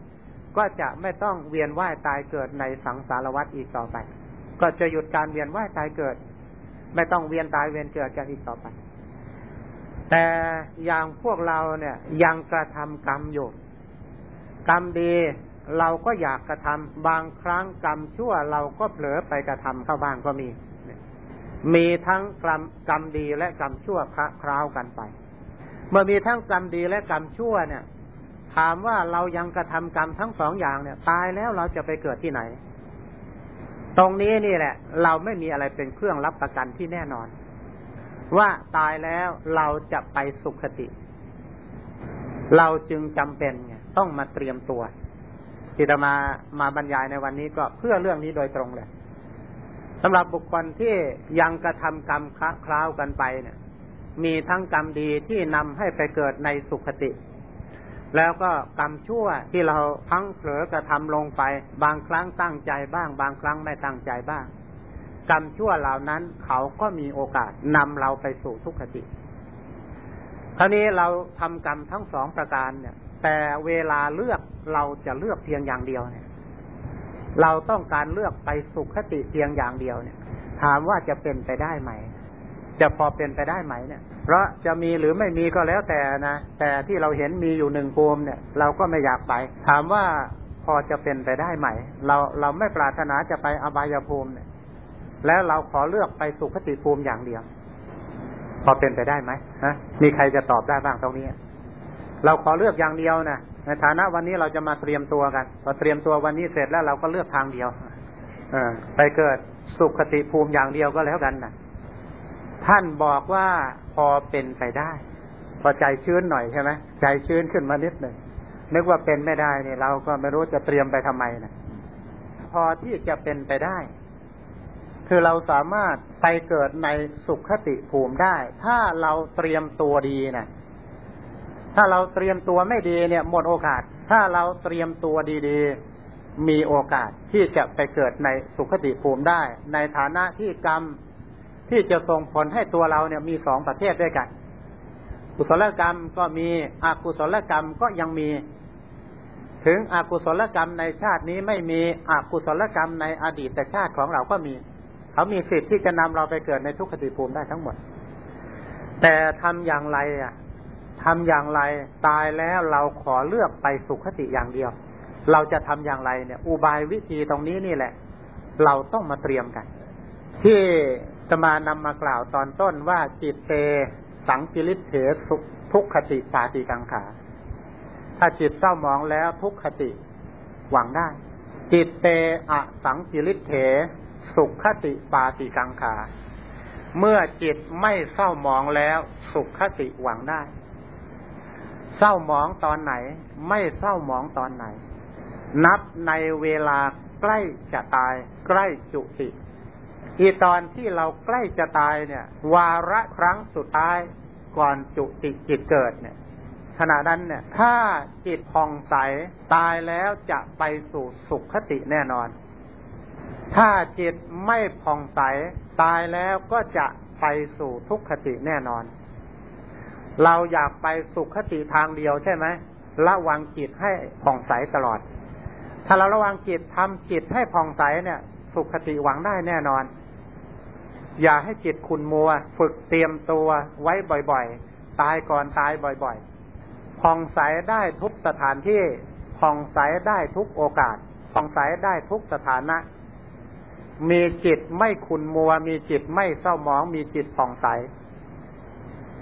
Speaker 1: ก็จะไม่ต้องเวียนว่ายตายเกิดในสังสารวัฏอีกต่อไป ก็จะหยุดการเวียนว่ายตายเกิด ไม่ต้องเวียนตายเวียนเกิดกันอีกต่อไป แต่อย่างพวกเราเนี่ยยังกระทำกรรมอยู่ กรรมดีเราก็อยากกระทำบางครั้งกรรมชั่วเราก็เผลอไปกระทำเข้าบ้างก็มี มีทั้งกรรมกรรมดีและกรรมชั่วคคราวกันไป เมื่อมีทั้งกรรมดีและกรรมชั่วเนี่ย ถามว่าเรายังกระทำกรรมทั้งสองอย่างเนี่ย ตายแล้วเราจะไปเกิดที่ไหน ตรงนี้นี่แหละ เราไม่มีอะไรเป็นเครื่องรับประกันที่แน่นอน ว่าตายแล้วเราจะไปสุขติ เราจึงจำเป็นไงต้องมาเตรียมตัวที่จะมามาบรรยายในวันนี้ก็เพื่อเรื่องนี้โดยตรงเลย สำหรับบุคคลที่ยังกระทำกรรมคล้าวกันไปเนี่ย มีทั้งกรรมดีที่นำให้ไปเกิดในสุขติ แล้วก็กรรมชั่วที่เราพังเผลอกระทำลงไป บางครั้งตั้งใจบ้าง บางครั้งไม่ตั้งใจบ้าง กรรมชั่วเหล่านั้นเขาก็มีโอกาสนำเราไปสู่ทุกขติ คราวนี้เราทำกรรมทั้งสองประการเนี่ย แต่เวลาเลือกเราจะเลือกเพียงอย่างเดียวเนี่ย เราต้องการเลือกไปสุขคติเพียงอย่างเดียวเนี่ย ถามว่าจะเป็นไปได้ไหม จะพอเป็นไปได้ไหมเนี่ย เพราะจะมีหรือไม่มีก็แล้วแต่นะ แต่ที่เราเห็นมีอยู่หนึ่งภูมิเนี่ย เราก็ไม่อยากไป ถามว่าพอจะเป็นไปได้ไหม เราเราไม่ปรารถนาจะไปอบายภูมิเนี่ย แล้วเราขอเลือกไปสุขคติภูมิอย่างเดียว พอเป็นไปได้ไหมฮะมีใครจะตอบได้บ้างตรงนี้ เราขอเลือกอย่างเดียวนะในฐานะวันนี้เราจะมาเตรียมตัวกันพอเตรียมตัววันนี้เสร็จแล้วเราก็เลือกทางเดียวอไปเกิดสุขติภูมิอย่างเดียวก็แล้วกันนะท่านบอกว่าพอเป็นไปได้ พอใจชื้นหน่อยใช่ไหมใจชื้นขึ้นมานิดหนึ่งนึกว่าเป็นไม่ได้เนี่ยเราก็ไม่รู้จะเตรียมไปทำไมนะพอที่จะเป็นไปได้ คือเราสามารถไปเกิดในสุขติภูมิได้ ถ้าเราเตรียมตัวดีน่ะ ถ้าเราเตรียมตัวไม่ดีเนี่ยหมดโอกาส ถ้าเราเตรียมตัวดีๆ มีโอกาสที่จะไปเกิดในสุขติภูมิได้ ในฐานะที่กรรมที่จะส่งผลให้ตัวเราเนี่ยมีสองประเภทด้วยกัน กุศลกรรมก็มีอกุศลกรรมก็ยังมี ถึงอกุศลกรรมในชาตินี้ไม่มีอกุศลกรรมในอดีตชาติของเราก็มี เขามีสิทธิ์ที่จะนำเราไปเกิดในทุกขติภูมิได้ทั้งหมด แต่ทำอย่างไรอะ ทำอย่างไรตายแล้วเราขอเลือกไปสุขติอย่างเดียว เราจะทำอย่างไรเนี่ย อุบายวิธีตรงนี้นี่แหละ เราต้องมาเตรียมกัน ที่ตมานำมากล่าวตอนต้นว่าจิตเต สังกิริเถสุทุกขติปาติกังขา ถ้าจิตเศร้าหมองแล้วทุกขติหวังได้ จิตเตอสังกิริเถสุขคติปาติกังขา เมื่อจิตไม่เศร้าหมองแล้ว สุขคติหวังได้ เศร้าหมองตอนไหน ไม่เศร้าหมองตอนไหน นับในเวลาใกล้จะตาย ใกล้จุติอีตอนที่เราใกล้จะตายเนี่ย วาระครั้งสุดท้ายก่อนจุติจิตเกิดเนี่ย ขณะนั้นเนี่ย ถ้าจิตผ่องใสตายแล้วจะไปสู่สุขคติแน่นอน ถ้าจิตไม่ผ่องใสตายแล้วก็จะไปสู่ทุกขติแน่นอน เราอยากไปสุขคติทางเดียวใช่ไหมระวังจิตให้ผ่องใสตลอด ถ้าเราระวังจิตทำจิตให้ผ่องใสเนี่ย สุขคติหวังได้แน่นอน อย่าให้จิตคุณมัว ฝึกเตรียมตัวไว้บ่อยๆ ตายก่อนตายบ่อยๆผ่องใสได้ทุกสถานที่ผ่องใสได้ทุกโอกาสผ่องใสได้ทุกสถานะ มีจิตไม่คุณมัว มีจิตไม่เศร้าหมอง มีจิตผ่องใส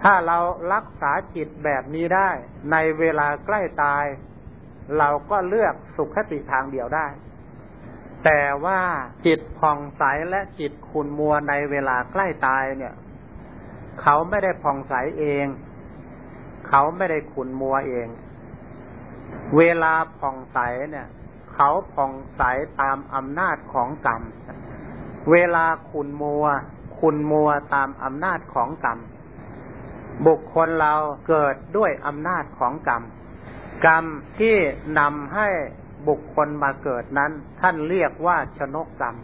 Speaker 1: ถ้าเรารักษาจิตแบบนี้ได้ ในเวลาใกล้ตาย เราก็เลือกสุขติทางเดียวได้ แต่ว่าจิตผ่องใสและจิตขุนมัวในเวลาใกล้ตายเนี่ย เขาไม่ได้ผ่องใสเอง เขาไม่ได้ขุนมัวเอง เวลาผ่องใสเนี่ย เขาผ่องใสตามอำนาจของกรรม เวลาขุนมัว ขุนมัวตามอำนาจของกรรม บุคคลเราเกิดด้วยอำนาจของกรรม กรรมที่นำให้บุคคลมาเกิดนั้น ท่านเรียกว่าชนกกรรม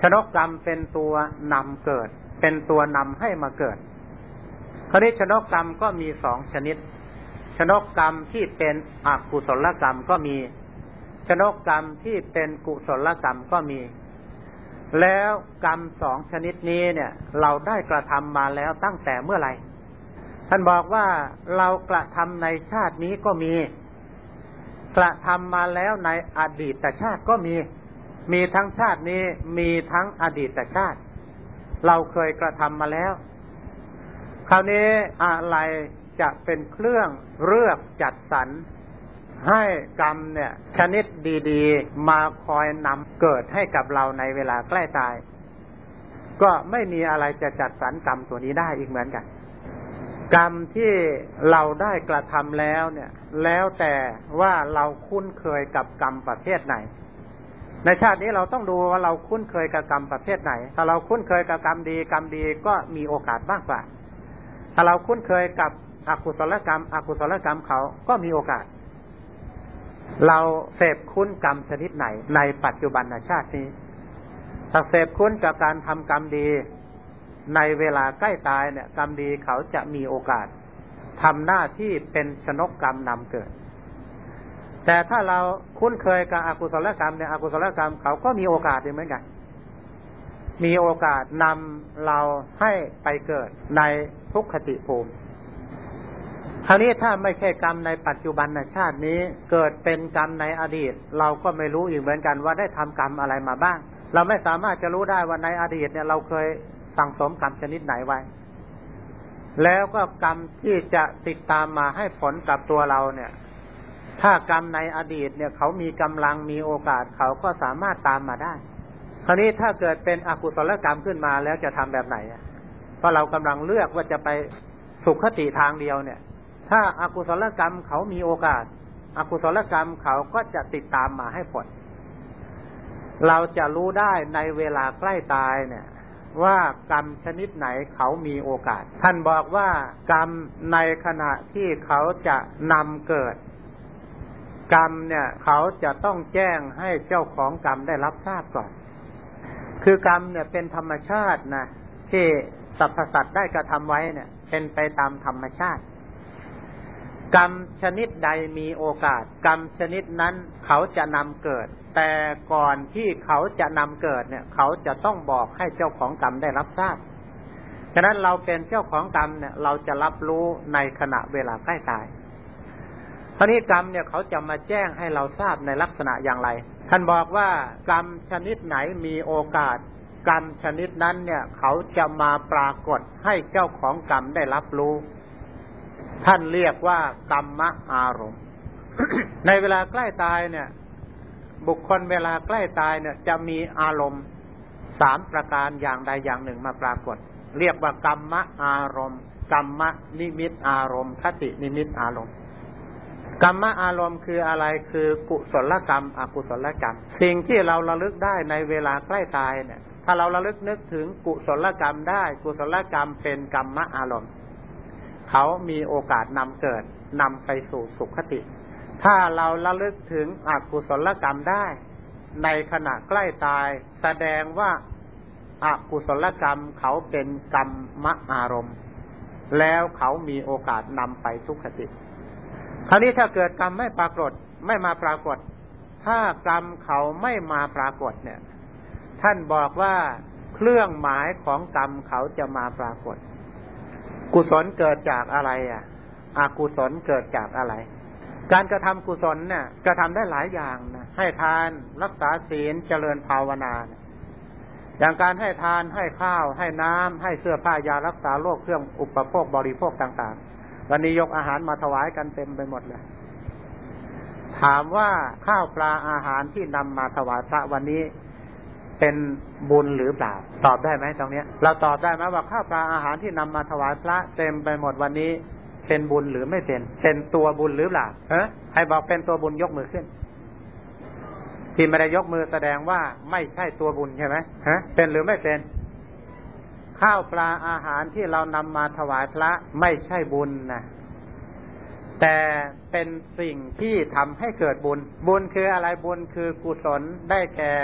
Speaker 1: ชนกกรรมเป็นตัวนำเกิด เป็นตัวนำให้มาเกิดคราวนี้ชนกกรรมก็มีสองชนิด ชนกกรรมที่เป็นอกุศลกรรมก็มี ชนกกรรมที่เป็นกุศลกรรมก็มี แล้วกรรมสองชนิดนี้เนี่ย เราได้กระทำมาแล้วตั้งแต่เมื่อไหร่ ท่านบอกว่าเรากระทำในชาตินี้ก็มี กระทำมาแล้วในอดีตชาติก็มี มีทั้งชาตินี้มีทั้งอดีตชาติ เราเคยกระทำมาแล้ว คราวนี้อะไรจะเป็นเครื่องเลือกจัดสรรให้กรรมเนี่ย ชนิดดีๆ มาคอยนำเกิดให้กับเราในเวลาใกล้ตาย ก็ไม่มีอะไรจะจัดสรรกรรมตัวนี้ได้อีกเหมือนกัน กรรมที่เราได้กระทำแล้วเนี่ย แล้วแต่ว่าเราคุ้นเคยกับกรรมประเภทไหน ในชาตินี้เราต้องดูว่าเราคุ้นเคยกับกรรมประเภทไหน ถ้าเราคุ้นเคยกับกรรมดีกรรมดีก็มีโอกาสมากกว่า ถ้าเราคุ้นเคยกับอกุศลกรรม อกุศลกรรมเขาก็มีโอกาส เราเสพคุ้นกรรมชนิดไหนในปัจจุบันชาตินี้ถ้าเสพคุ้นกับการทำกรรมดี ในเวลาใกล้ตายเนี่ย กรรมดีเขาจะมีโอกาสทำหน้าที่เป็นชนกกรรมนำเกิด แต่ถ้าเราคุ้นเคยกับอกุศลกรรมเนี่ยอกุศลกรรมเขาก็มีโอกาสเหมือนกัน มีโอกาสนำเราให้ไปเกิดในทุกขติภูมิคราวนี้ถ้าไม่ใช่กรรมในปัจจุบันชาตินี้ เกิดเป็นกรรมในอดีต เราก็ไม่รู้อีกเหมือนกันว่าได้ทำกรรมอะไรมาบ้าง เราไม่สามารถจะรู้ได้ว่าในอดีตเนี่ยเราเคย สั่งสมกรรมชนิดไหนไว้ แล้วก็กรรมที่จะติดตามมาให้ผลกับตัวเราเนี่ย ถ้ากรรมในอดีตเนี่ยเขามีกำลังมีโอกาสเขาก็สามารถตามมาได้ คราวนี้ถ้าเกิดเป็นอกุศลกรรมขึ้นมาแล้วจะทำแบบไหนเพราะเรากำลังเลือกว่าจะไปสุขติทางเดียวเนี่ย ถ้าอากุศลกรรมเขามีโอกาสอกุศลกรรมเขาก็จะติดตามมาให้ผลเราจะรู้ได้ในเวลาใกล้ตายเนี่ย ว่ากรรมชนิดไหนเขามีโอกาส ท่านบอกว่ากรรมในขณะที่เขาจะนำเกิด กรรมเนี่ย เขาจะต้องแจ้งให้เจ้าของกรรมได้รับทราบก่อน คือกรรมเนี่ยเป็นธรรมชาตินะที่สรรพสัตว์ได้กระทำไว้เนี่ย เป็นไปตามธรรมชาติ กรรมชนิดใดมีโอกาส กรรมชนิดนั้นเขาจะนำเกิด แต่ก่อนที่เขาจะนำเกิดเนี่ย เขาจะต้องบอกให้เจ้าของกรรมได้รับทราบฉะนั้นเราเป็นเจ้าของกรรมเนี่ย เราจะรับรู้ในขณะเวลาใกล้ตายครานี้กรรมเนี่ยเขาจะมาแจ้งให้เราทราบในลักษณะอย่างไร ท่านบอกว่ากรรมชนิดไหนมีโอกาส กรรมชนิดนั้นเนี่ย เขาจะมาปรากฏให้เจ้าของกรรมได้รับรู้ ท่านเรียกว่ากรรมอารมณ์ ในเวลาใกล้ตายเนี่ย บุคคลเวลาใกล้ตายเนี่ย จะมีอารมณ์สามประการอย่างใดอย่างหนึ่งมาปรากฏ เรียกว่ากรรมอารมณ์กรรมนิมิตอารมณ์คตินิมิตอารมณ์กรรมอารมณ์คืออะไรคือกุศลกรรม อกุศลกรรม สิ่งที่เราระลึกได้ในเวลาใกล้ตายเนี่ย ถ้าเราระลึกนึกถึงกุศลกรรมได้ กุศลกรรมเป็นกรรมอารมณ์ เขามีโอกาสนำเกิดนำไปสู่สุขติ ถ้าเราระลึกถึงอกุศลกรรมได้ ในขณะใกล้ตาย แสดงว่าอากุศลกรรมเขาเป็นกรรมมะอารมณ์ แล้วเขามีโอกาสนำไปสุขติ คราวนี้ถ้าเกิดกรรมไม่ปรากฏไม่มาปรากฏ ถ้ากรรมเขาไม่มาปรากฏเนี่ย ท่านบอกว่าเครื่องหมายของกรรมเขาจะมาปรากฏ กุศลเกิดจากอะไรอะ อกุศลเกิดจากอะไร การกระทำกุศลเนี่ยกระทำได้หลายอย่างนะให้ทานรักษาศีลเจริญภาวนาอย่างการให้ทานให้ข้าว ให้น้ำให้เสื้อผ้ายารักษาโรคเครื่องอุปโภคบริโภคต่าง ๆ วันนี้ยกอาหารมาถวายกันเต็มไปหมดเลยถามว่าข้าวปลาอาหารที่นำมาถวายพระวันนี้ เป็นบุญหรือเปล่า ตอบได้ไหมตรงนี้เราตอบได้ไหมว่าข้าวปลาอาหารที่นำมาถวายพระเต็มไปหมดวันนี้เป็นบุญหรือไม่เป็น เป็นตัวบุญหรือเปล่าเฮ้ใครบอกเป็นตัวบุญยกมือขึ้น ที่ไม่ได้ยกมือแสดงว่าไม่ใช่ตัวบุญใช่ไหมฮะเป็นหรือไม่เป็น ข้าวปลาอาหารที่เรานำมาถวายพระไม่ใช่บุญนะแต่เป็นสิ่งที่ทำให้เกิดบุญ บุญคืออะไรบุญคือกุศลได้แก่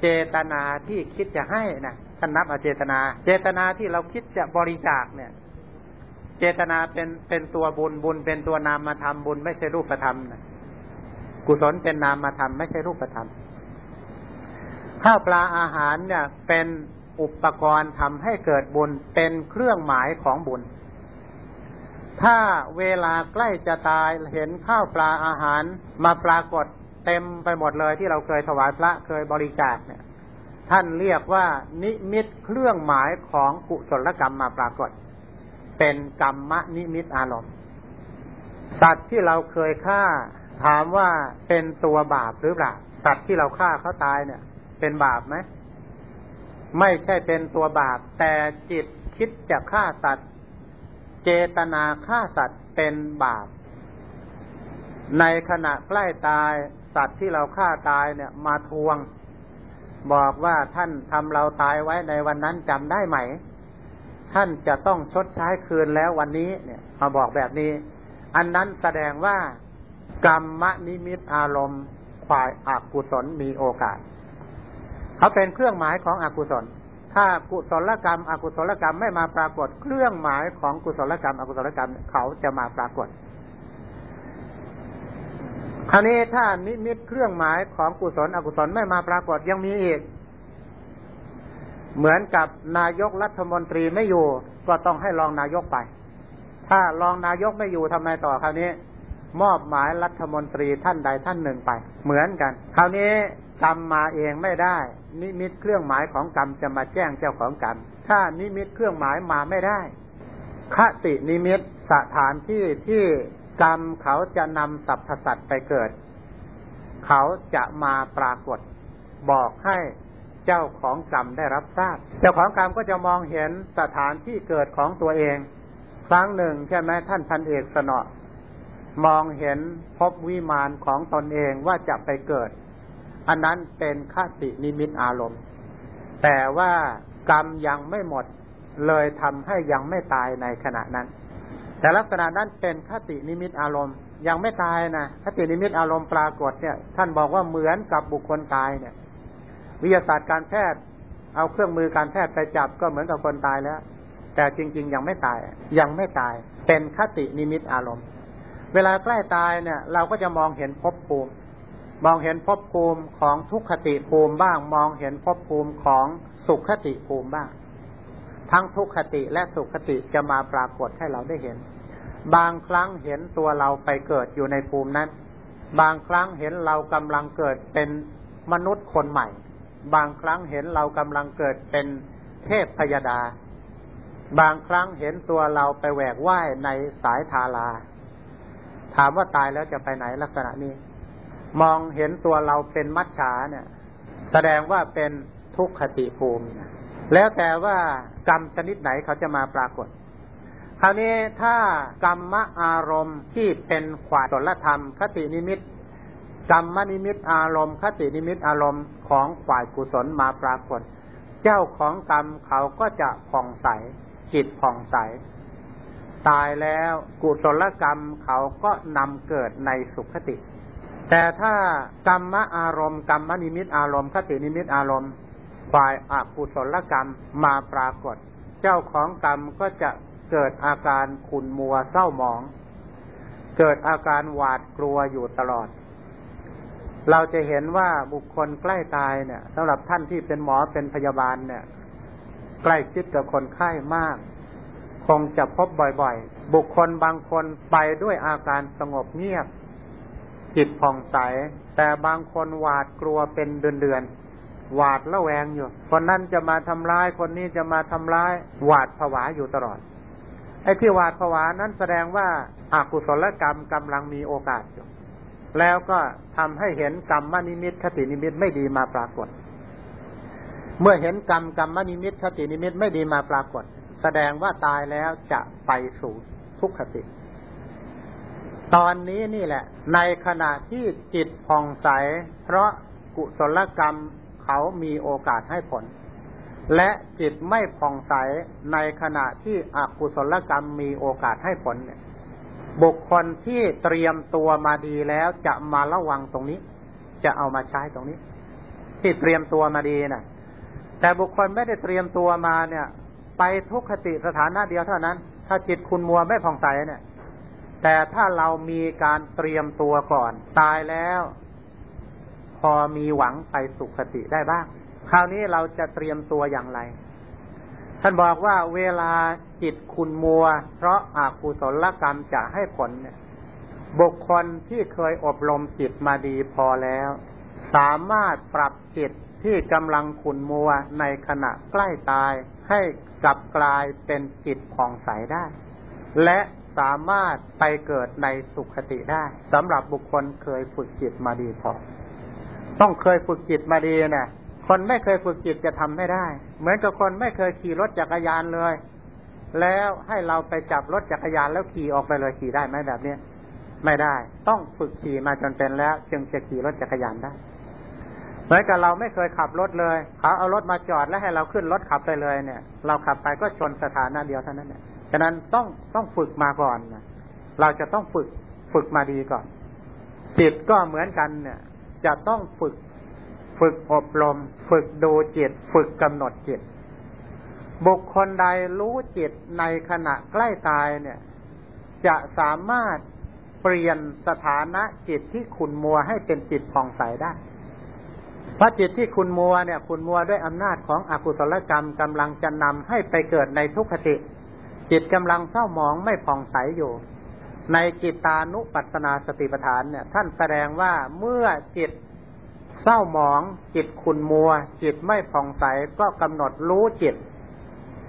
Speaker 1: เจตนาที่คิดจะให้นะท่านนับเอาเจตนา เจตนาที่เราคิดจะบริจาคเนี่ย เจตนาเป็นเป็นตัวบุญบุญ เป็นตัวนามมาทำบุญไม่ใช่รูปธรรมนะกุศลเป็นนามมาทำไม่ใช่รูปธรรมข้าวปลาอาหารเนี่ย เป็นอุปกรณ์ทำให้เกิดบุญเป็นเครื่องหมายของบุญ ถ้าเวลาใกล้จะตายเห็นข้าวปลาอาหารมาปรากฏ เต็มไปหมดเลยที่เราเคยถวายพระเคยบริจาคเนี่ย ท่านเรียกว่านิมิตเครื่องหมายของกุศลกรรมมาปรากฏ เป็นกรรมนิมิตอารมณ์สัตว์ที่เราเคยฆ่าถามว่าเป็นตัวบาปหรือเปล่าสัตว์ที่เราฆ่าเขาตายเนี่ย เป็นบาปไหมไม่ใช่เป็นตัวบาป แต่จิตคิดจะฆ่าสัตว์ เจตนาฆ่าสัตว์เป็นบาป ในขณะใกล้ตาย สัตว์ที่เราฆ่าตายเนี่ย มาทวง บอกว่าท่านทำเราตายไว้ในวันนั้นจำได้ไหม ท่านจะต้องชดใช้คืนแล้ววันนี้เนี่ยมาบอกแบบนี้ อันนั้นแสดงว่ากรรมนิมิตอารมณ์ควายอกุศลมีโอกาส เขาเป็นเครื่องหมายของอกุศล ถ้ากุศลกรรม อกุศลกรรมไม่มาปรากฏ เครื่องหมายของกุศลกรรม อกุศลกรรมเขาจะมาปรากฏ คราวนี้ถ้านิมิตเครื่องหมายของกุศลอกุศลไม่มาปรากฏยังมีอีก เหมือนกับนายกรัฐมนตรีไม่อยู่ ก็ต้องให้รองนายกไป ถ้ารองนายกไม่อยู่ทำไมต่อคราวนี้ มอบหมายรัฐมนตรีท่านใดท่านหนึ่งไป เหมือนกัน คราวนี้กรรมมาเองไม่ได้ นิมิตเครื่องหมายของกรรมจะมาแจ้งเจ้าของกรรมถ้านิมิตเครื่องหมายมาไม่ได้คตินิมิตสถานที่ที่ กรรมเขาจะนำสรรพสัตว์ไปเกิด เขาจะมาปรากฏ บอกให้เจ้าของกรรมได้รับทราบ เจ้าของกรรมก็จะมองเห็นสถานที่เกิดของตัวเอง ครั้งหนึ่งใช่ไหมท่านพันเอกสนอมองเห็นพบวิมานของตนเองว่าจะไปเกิด อันนั้นเป็นคตินิมิตอารมณ์ แต่ว่ากรรมยังไม่หมดเลยทำให้ยังไม่ตายในขณะนั้น แต่ลักษณะนั้นเป็นคตินิมิตอารมณ์ ยังไม่ตายนะคตินิมิตอารมณ์ปรากฏเนี่ย ท่านบอกว่าเหมือนกับบุคคลตายเนี่ย วิทยาศาสตร์การแพทย์ เอาเครื่องมือการแพทย์ไปจับก็เหมือนกับคนตายแล้ว แต่จริง ๆ ยังไม่ตาย ยังไม่ตาย เป็นคตินิมิตอารมณ์ เวลาใกล้ตายเนี่ย เราก็จะมองเห็นภพภูมิ มองเห็นภพภูมิของทุกขติภูมิบ้าง มองเห็นภพภูมิของสุขคติภูมิบ้าง ทั้งทุกขติและสุขติจะมาปรากฏให้เราได้เห็น บางครั้งเห็นตัวเราไปเกิดอยู่ในภูมินั้น บางครั้งเห็นเรากำลังเกิดเป็นมนุษย์คนใหม่ บางครั้งเห็นเรากำลังเกิดเป็นเทพพยดา บางครั้งเห็นตัวเราไปแหวกว่ายในสายทาราถามว่าตายแล้วจะไปไหนลักษณะนี้ มองเห็นตัวเราเป็นมัจฉาเนี่ย แสดงว่าเป็นทุกขติภูมิ แล้วแต่ว่ากรรมชนิดไหนเขาจะมาปรากฏคราวนี้ถ้ากรรมอารมณ์ที่เป็นขวาตลธรรมคตินิมิตกรรมนิมิตอารมณ์คตินิมิตอารมณ์ของฝ่ายกุศลมาปรากฏ เจ้าของกรรมเขาก็จะผ่องใสจิตผ่องใส ตายแล้วกุศลกรรมเขาก็นำเกิดในสุขติ แต่ถ้ากรรมอารมณ์กรรมนิมิตอารมณ์คตินิมิตอารมณ์ ฝ่ายอกุศลกรรมมาปรากฏ เจ้าของกรรมก็จะเกิดอาการขุนมัวเศร้าหมอง เกิดอาการหวาดกลัวอยู่ตลอด เราจะเห็นว่าบุคคลใกล้ตายเนี่ยสำหรับท่านที่เป็นหมอเป็นพยาบาลเนี่ย ใกล้ชิดกับคนไข้มาก คงจะพบบ่อยๆ บุคคลบางคนไปด้วยอาการสงบเงียบจิตผ่องใส แต่บางคนหวาดกลัวเป็นเดือนๆ หวาดละแวงอยู่ คนนั้นจะมาทำร้ายคนนี้จะมาทำร้าย หวาดผวาอยู่ตลอด ไอ้ที่หวาดผวานั้นแสดงว่าอากุศลกรรมกำลังมีโอกาสอยู่ แล้วก็ทำให้เห็นกรรมมนิมิตคตินิมิตไม่ดีมาปรากฏ เมื่อเห็นกรรมกรรมนิมิตคตินิมิตไม่ดีมาปรากฏ แสดงว่าตายแล้วจะไปสู่ทุกขติตอนนี้นี่แหละ ในขณะที่จิตผ่องใส เพราะกุศลกรรม เขามีโอกาสให้ผล และจิตไม่ผ่องใสในขณะที่อกุศลกรรมมีโอกาสให้ผลเนี่ย บุคคลที่เตรียมตัวมาดีแล้วจะมาระวังตรงนี้ จะเอามาใช้ตรงนี้ ที่เตรียมตัวมาดีนะ่ะ แต่บุคคลไม่ได้เตรียมตัวมาเนี่ย ไปทุกขติสถานะเดียวเท่านั้น ถ้าจิตคุณมัวไม่ผ่องใสเนี่ยแต่ถ้าเรามีการเตรียมตัวก่อน ตายแล้ว พอมีหวังไปสุขติได้บ้าง คราวนี้เราจะเตรียมตัวอย่างไร ท่านบอกว่าเวลาจิตคุณมัว เพราะอากุศลกรรมจะให้ผลเนี่ย บุคคลที่เคยอบรมจิตมาดีพอแล้ว สามารถปรับจิตที่กำลังขุนมัวในขณะใกล้ตายให้กลับกลายเป็นจิตผ่องใสได้ และสามารถไปเกิดในสุขติได้สำหรับบุคคลเคยฝึกจิตมาดีพอ ต้องเคยฝึกจิตมาดีนะคนไม่เคยฝึกจิตจะทำไม่ได้ เหมือนกับคนไม่เคยขี่รถจักรยานเลย แล้วให้เราไปจับรถจักรยานแล้วขี่ออกไปเลยขี่ได้ไหมแบบนี้ไม่ได้ ต้องฝึกขี่มาจนเป็นแล้ว จึงจะขี่รถจักรยานได้เหมือนกับเราไม่เคยขับรถเลยเขาเอารถมาจอดแล้วให้เราขึ้นรถขับไปเลยเนี่ย เราขับไปก็ชนสถานะเดียวเท่านั้นเนี่ยฉะนั้นต้องต้องฝึกมาก่อนนะเราจะต้องฝึกฝึกมาดีก่อน จิตก็เหมือนกันเนี่ย จะต้องฝึก ฝึกอบรม ฝึกดูจิต ฝึกกำหนดจิต บุคคลใดรู้จิตในขณะใกล้ตายเนี่ย จะสามารถเปลี่ยนสถานะจิตที่ขุนมัวให้เป็นจิตผ่องใสได้พราะจิตที่คุณมัวเนี่ย คุณมัวด้วยอำนาจของอกุศลกรรมกำลังจะนำให้ไปเกิดในทุกขติ จิตกำลังเศร้าหมองไม่ผ่องใสอยู่ ในจิตตานุปัสสนาสติปัฏฐานเนี่ย ท่านแสดงว่าเมื่อจิตเศร้าหมอง จิตคุณมัว จิตไม่ผ่องใสก็กำหนดรู้จิต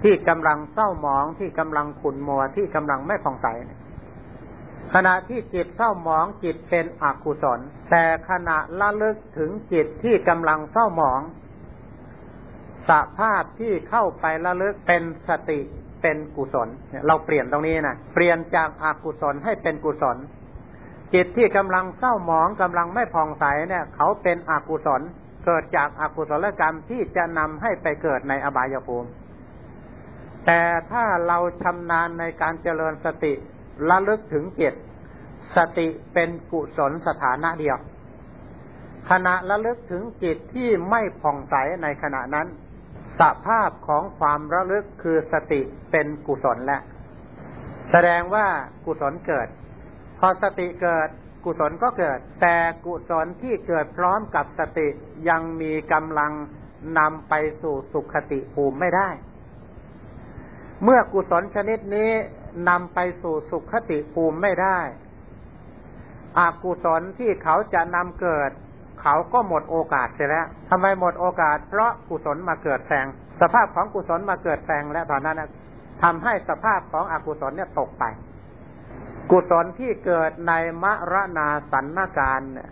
Speaker 1: ที่กำลังเศร้าหมองที่กำลังขุนมัวที่กำลังไม่ผ่องใสขณะที่จิตเศร้าหมองจิตเป็นอกุศล แต่ขณะละลึกถึงจิตที่กำลังเศร้าหมองสภาพที่เข้าไปละลึกเป็นสติ เป็นกุศลเราเปลี่ยนตรงนี้นะเปลี่ยนจากอากุศลให้เป็นกุศล จิตที่กำลังเศร้าหมองกำลังไม่ผ่องใสเนี่ย เขาเป็นอกุศลเกิดจากอากุศลกรรมที่จะนำให้ไปเกิดในอบายภูมิ แต่ถ้าเราชำนาญในการเจริญสติระลึกถึงจิตสติเป็นกุศลสถานะเดียว ขณะระลึกถึงจิตที่ไม่ผ่องใสในขณะนั้น สภาพของความระลึกคือสติเป็นกุศลและ แสดงว่ากุศลเกิด พอสติเกิดกุศลก็เกิด แต่กุศลที่เกิดพร้อมกับสติยังมีกำลังนำไปสู่สุขติภูมิไม่ได้ เมื่อกุศลชนิดนี้นำไปสู่สุขติภูมิไม่ได้อากุศลที่เขาจะนำเกิด เขาก็หมดโอกาสเสียแล้วทำไมหมดโอกาส เพราะกุศลมาเกิดแฝงสภาพของกุศลมาเกิดแฝงแล้วตอนนั้นทำให้สภาพของอกุศลเนี่ยตกไป กุศลที่เกิดในมรณาสันนาการเนี่ย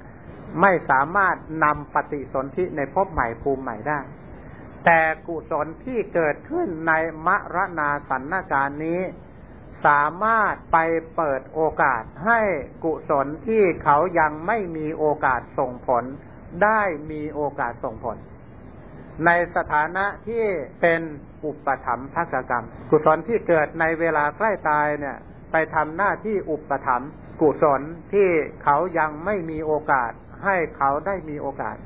Speaker 1: ไม่สามารถนำปฏิสนธิในภพใหม่ภูมิใหม่ได้ แต่กุศลที่เกิดขึ้นในมรณาสันนาการนี้ สามารถไปเปิดโอกาสให้กุศลที่เขายังไม่มีโอกาสส่งผล ได้มีโอกาสส่งผล ในสถานะที่เป็นอุปถัมภกกรรม กุศลที่เกิดในเวลาใกล้ตายเนี่ย ไปทำหน้าที่อุปถัมภ์กุศลที่เขายังไม่มีโอกาส ให้เขาได้มีโอกาส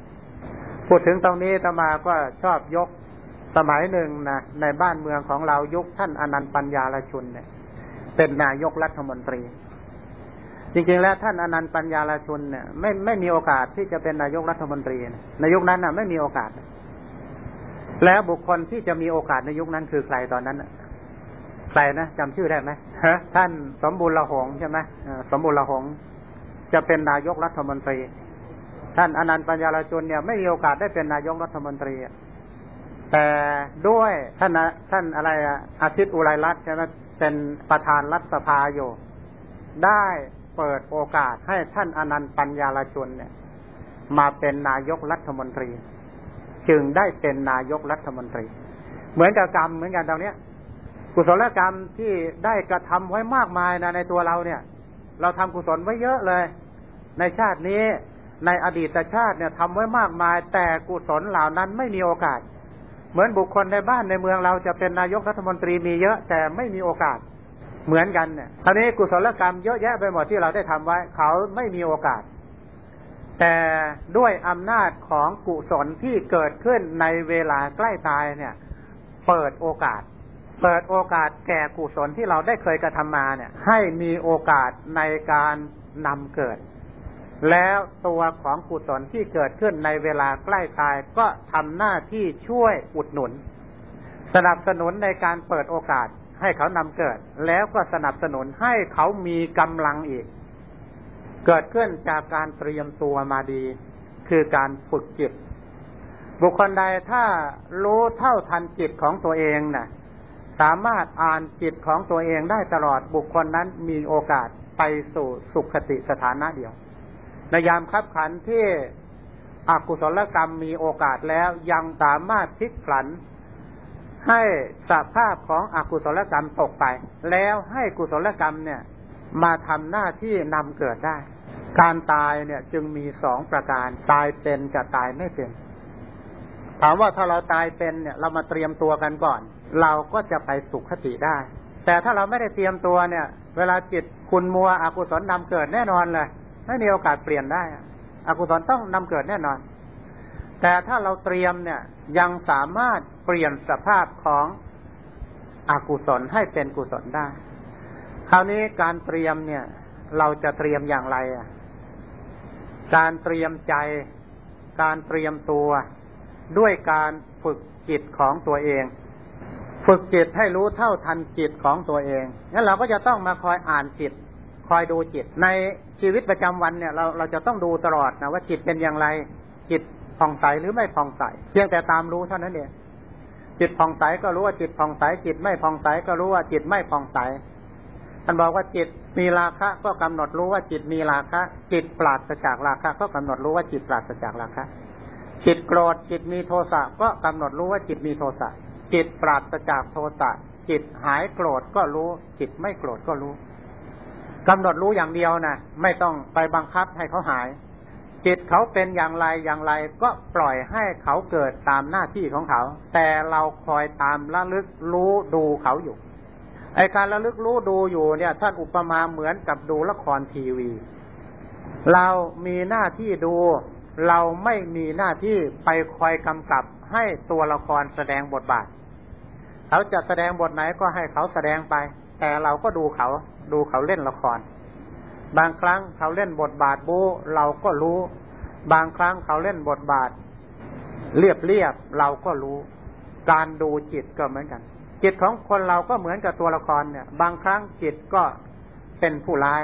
Speaker 1: พูดถึงตรงนี้ตมาก็ชอบยกสมัยหนึ่งนะในบ้านเมืองของเรายุคท่านอนันต์ปัญญาลชุนเนี่ย เป็นนายกรัฐมนตรี จริงๆแล้วท่านอนันต์ปัญญาลชุนเนี่ยไม่ไม่มีโอกาสที่จะเป็นนายกรัฐมนตรีในยุคนั้นน่ะ ไม่มีโอกาส แล้วบุคคลที่จะมีโอกาสในยุคนั้นคือใครตอนนั้นใครนะจำชื่อได้ไหมท่านสมบูรณ์ละหงใช่ไหมสมบูรณ์ละหงจะเป็นนายกรัฐมนตรี ท่านอนันต์ปัญญาลชุนเนี่ยไม่มีโอกาสได้เป็นนายกรัฐมนตรีแต่ด้วยท่านท่านอะไรอาทิตย์อุไรรัตน์ใช่ไหม เป็นประธานรัฐสภาอยู่ ได้เปิดโอกาสให้ท่านอนันต์ปัญญาลชนเนี่ย มาเป็นนายกรัฐมนตรี จึงได้เป็นนายกรัฐมนตรี เหมือนกับกรรมเหมือนกันตรงนี้กุศลกรรมที่ได้กระทำไว้มากมายนะในตัวเราเนี่ย เราทำกุศลไว้เยอะเลย ในชาตินี้ในอดีตชาติเนี่ยทำไว้มากมาย แต่กุศลเหล่านั้นไม่มีโอกาส เหมือนบุคคลในบ้านในเมืองเราจะเป็นนายกรัฐมนตรีมีเยอะแต่ไม่มีโอกาสเหมือนกันเนี่ยทีนี้กุศลกรรมเยอะแยะไปหมดที่เราได้ทำไว้ เขาไม่มีโอกาส แต่ด้วยอำนาจของกุศลที่เกิดขึ้นในเวลาใกล้ตายเนี่ย เปิดโอกาส เปิดโอกาสแก่กุศลที่เราได้เคยกระทำมาเนี่ย ให้มีโอกาสในการนำเกิด แล้วตัวของกุศลที่เกิดขึ้นในเวลาใกล้ตายก็ทำหน้าที่ช่วยอุดหนุน สนับสนุนในการเปิดโอกาสให้เขานำเกิด แล้วก็สนับสนุนให้เขามีกำลังอีก เกิดขึ้นจากการเตรียมตัวมาดี คือการฝึกจิต บุคคลใดถ้ารู้เท่าทันจิตของตัวเองนะ่ะ สามารถอ่านจิตของตัวเองได้ตลอดบุคคลนั้นมีโอกาสไปสู่สุขติสถานะเดียว ในยามคับขันที่อกุศลกรรมมีโอกาสแล้วยังสามารถพลิกผัน ให้สภาพของอกุศลกรรมตกไป แล้วให้กุศลกรรมเนี่ย มาทำหน้าที่นำเกิดได้ การตายเนี่ยจึงมีสองประการ ตายเป็นกับตายไม่เป็น ถามว่าถ้าเราตายเป็นเนี่ย เรามาเตรียมตัวกันก่อน เราก็จะไปสุขคติได้ แต่ถ้าเราไม่ได้เตรียมตัวเนี่ย เวลาจิตคุณมัวอกุศลนำเกิดแน่นอนเลย ไม่มีโอกาสเปลี่ยนได้อกุศลต้องนำเกิดแน่นอน แต่ถ้าเราเตรียมเนี่ยยังสามารถเปลี่ยนสภาพของอกุศลให้เป็นกุศลได้ คราวนี้การเตรียมเนี่ย เราจะเตรียมอย่างไรอะ การเตรียมใจ การเตรียมตัวด้วยการฝึกจิตของตัวเอง ฝึกจิตให้รู้เท่าทันจิตของตัวเองงั้นเราก็จะต้องมาคอยอ่านจิต คอยดูจิต ในชีวิตประจำวันเนี่ยเราเราจะต้องดูตลอดนะว่าจิตเป็นอย่างไร จิตผ่องใสหรือไม่ผ่องใสเพียงแต่ตามรู้เท่านั้นเองจิตผ่องใสก็รู้ว่าจิตผ่องใสจิตไม่ผ่องใสก็รู้ว่าจิตไม่ผ่องใสท่านบอกว่าจิตมีราคะก็กำหนดรู้ว่าจิตมีราคะ จิตปราศจากราคะ ก็กำหนดรู้ว่าจิตปราศจากราคะ จิตโกรธจิตมีโทสะก็กำหนดรู้ว่าจิตมีโทสะจิตปราศจากโทสะจิตหายโกรธก็รู้ จิตไม่โกรธก็รู้ กำหนดรู้อย่างเดียวนะไม่ต้องไปบังคับให้เขาหาย จิตเขาเป็นอย่างไรอย่างไร ก็ปล่อยให้เขาเกิดตามหน้าที่ของเขา แต่เราคอยตามระลึกรู้ดูเขาอยู่ไอการระลึกรู้ดูอยู่เนี่ยท่านอุปมาเหมือนกับดูละครทีวี เรามีหน้าที่ดู เราไม่มีหน้าที่ไปคอยกำกับให้ตัวละครแสดงบทบาท เขาจะแสดงบทไหนก็ให้เขาแสดงไป แต่เราก็ดูเขา ดูเขาเล่นละคร บางครั้งเขาเล่นบทบาทบูเราก็รู้ บางครั้งเขาเล่นบทบาท เรียบเรียบเราก็รู้ การดูจิตก็เหมือนกัน จิตของคนเราก็เหมือนกับตัวละครเนี่ย บางครั้งจิตก็เป็นผู้ร้าย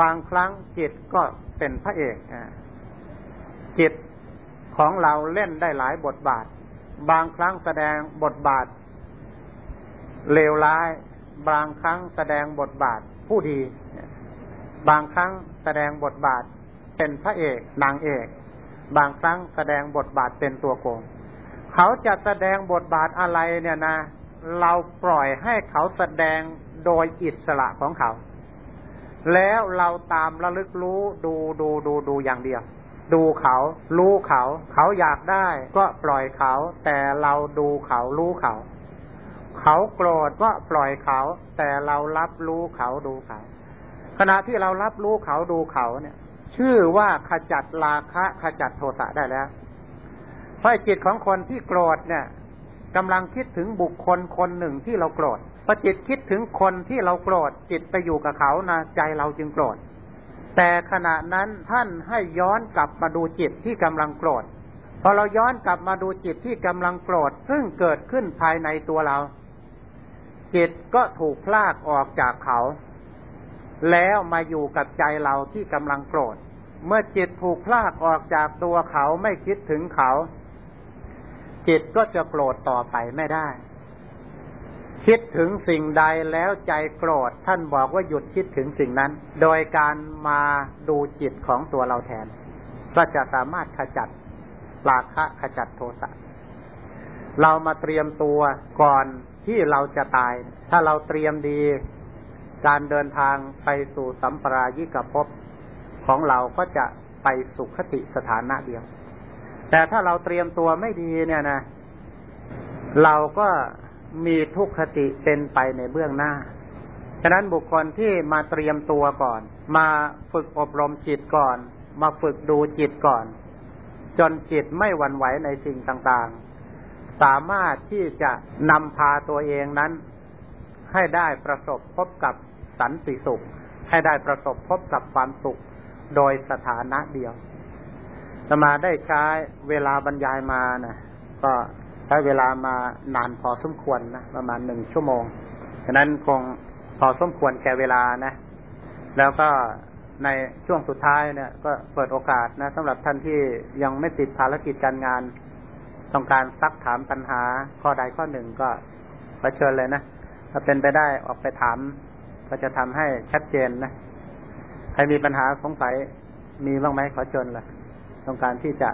Speaker 1: บางครั้งจิตก็เป็นพระเอกอ่าจิตของเราเล่นได้หลายบทบาท บางครั้งแสดงบทบาทเลวร้าย บางครั้งแสดงบทบาทผู้ดี บางครั้งแสดงบทบาทเป็นพระเอกนางเอก บางครั้งแสดงบทบาทเป็นตัวโกง เขาจะแสดงบทบาทอะไรเนี่ยนะ เราปล่อยให้เขาแสดงโดยอิสระของเขา แล้วเราตามระลึกรู้ดูดูดูดูอย่างเดียว ดูเขารู้เขา เขาอยากได้ ก็ปล่อยเขา แต่เราดูเขารู้เขา เขาโกรธก็ปล่อยเขา แต่เรารับรู้เขาดูเขา ขณะที่เรารับรู้เขาดูเขาเนี่ย ชื่อว่าขจัดราคะขจัดโทสะได้แล้ว เพราะจิตของคนที่โกรธเนี่ยกำลังคิดถึงบุคคลคนหนึ่งที่เราโกรธพอจิตคิดถึงคนที่เราโกรธจิตไปอยู่กับเขานะใจเราจึงโกรธ แต่ขณะนั้นท่านให้ย้อนกลับมาดูจิตที่กำลังโกรธพอเราย้อนกลับมาดูจิตที่กำลังโกรธซึ่งเกิดขึ้นภายในตัวเรา จิตก็ถูกพลากออกจากเขา แล้วมาอยู่กับใจเราที่กำลังโกรธ เมื่อจิตถูกพลากออกจากตัวเขาไม่คิดถึงเขา จิตก็จะโกรธต่อไปไม่ได้ คิดถึงสิ่งใดแล้วใจโกรธท่านบอกว่าหยุดคิดถึงสิ่งนั้น โดยการมาดูจิตของตัวเราแทน ก็จะสามารถขจัดราคะขจัดโทสะเรามาเตรียมตัวก่อน ที่เราจะตาย ถ้าเราเตรียมดีการเดินทางไปสู่สัมปรายิกภพของเราก็จะไปสุขติสถานะเดียว แต่ถ้าเราเตรียมตัวไม่ดีเนี่ยนะ เราก็มีทุกขติเป็นไปในเบื้องหน้า ฉะนั้นบุคคลที่มาเตรียมตัวก่อน มาฝึกอบรมจิตก่อน มาฝึกดูจิตก่อน จนจิตไม่หวั่นไหวในสิ่งต่างๆ สามารถที่จะนำพาตัวเองนั้น ให้ได้ประสบพบกับสันติสุข ให้ได้ประสบพบกับความสุขโดยสถานะเดียวสมาได้ใช้เวลาบรรยายมานะก็ใช้เวลามานานพอสมควรนะประมาณหนึ่งชั่วโมงฉะนั้นคงพอสมควรแก่เวลานะ แล้วก็ในช่วงสุดท้ายเนี่ย ก็เปิดโอกาสนะสำหรับท่านที่ยังไม่ติดภารกิจการงาน ต้องการซักถามปัญหาข้อใดข้อหนึ่งก็ขอเชิญเลยนะถ้าเป็นไปได้ออกไปถาม ก็จะทำให้ชัดเจนนะใครมีปัญหาสงสัยมีบ้างไหมขอเชิญเลยต้องการที่จะ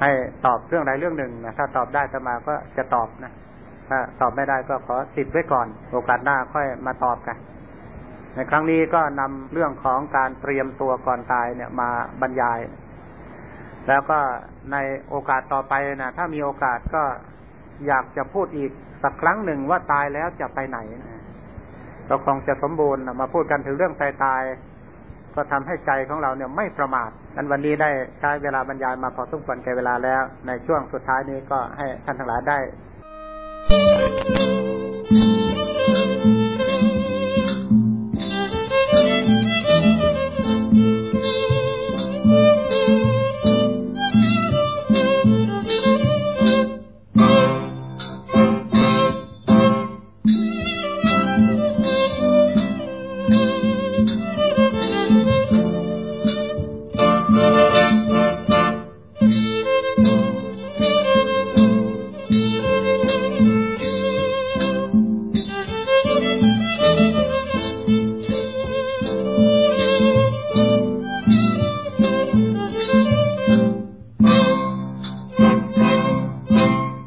Speaker 1: ให้ตอบเรื่องใดเรื่องหนึ่งนะถ้าตอบได้จะมาก็จะตอบนะถ้าตอบไม่ได้ก็ขอติดไว้ก่อน โอกาสหน้าค่อยมาตอบกัน ในครั้งนี้ก็นำเรื่องของการเตรียมตัวก่อนตายเนี่ยมาบรรยาย แล้วก็ ในโอกาสต่อไปนะถ้ามีโอกาสก็อยากจะพูดอีกสักครั้งหนึ่งว่าตายแล้วจะไปไหนนะเราคงจะสมบูรณ์มาพูดกันถึงเรื่องตายตายก็ทำให้ใจของเราเนี่ยไม่ประมาทนั้นวันนี้ได้ใช้เวลาบรรยายมาพอสมควรแก่เวลาแล้ว ในช่วงสุดท้ายนี้ก็ให้ท่านทั้งหลายได้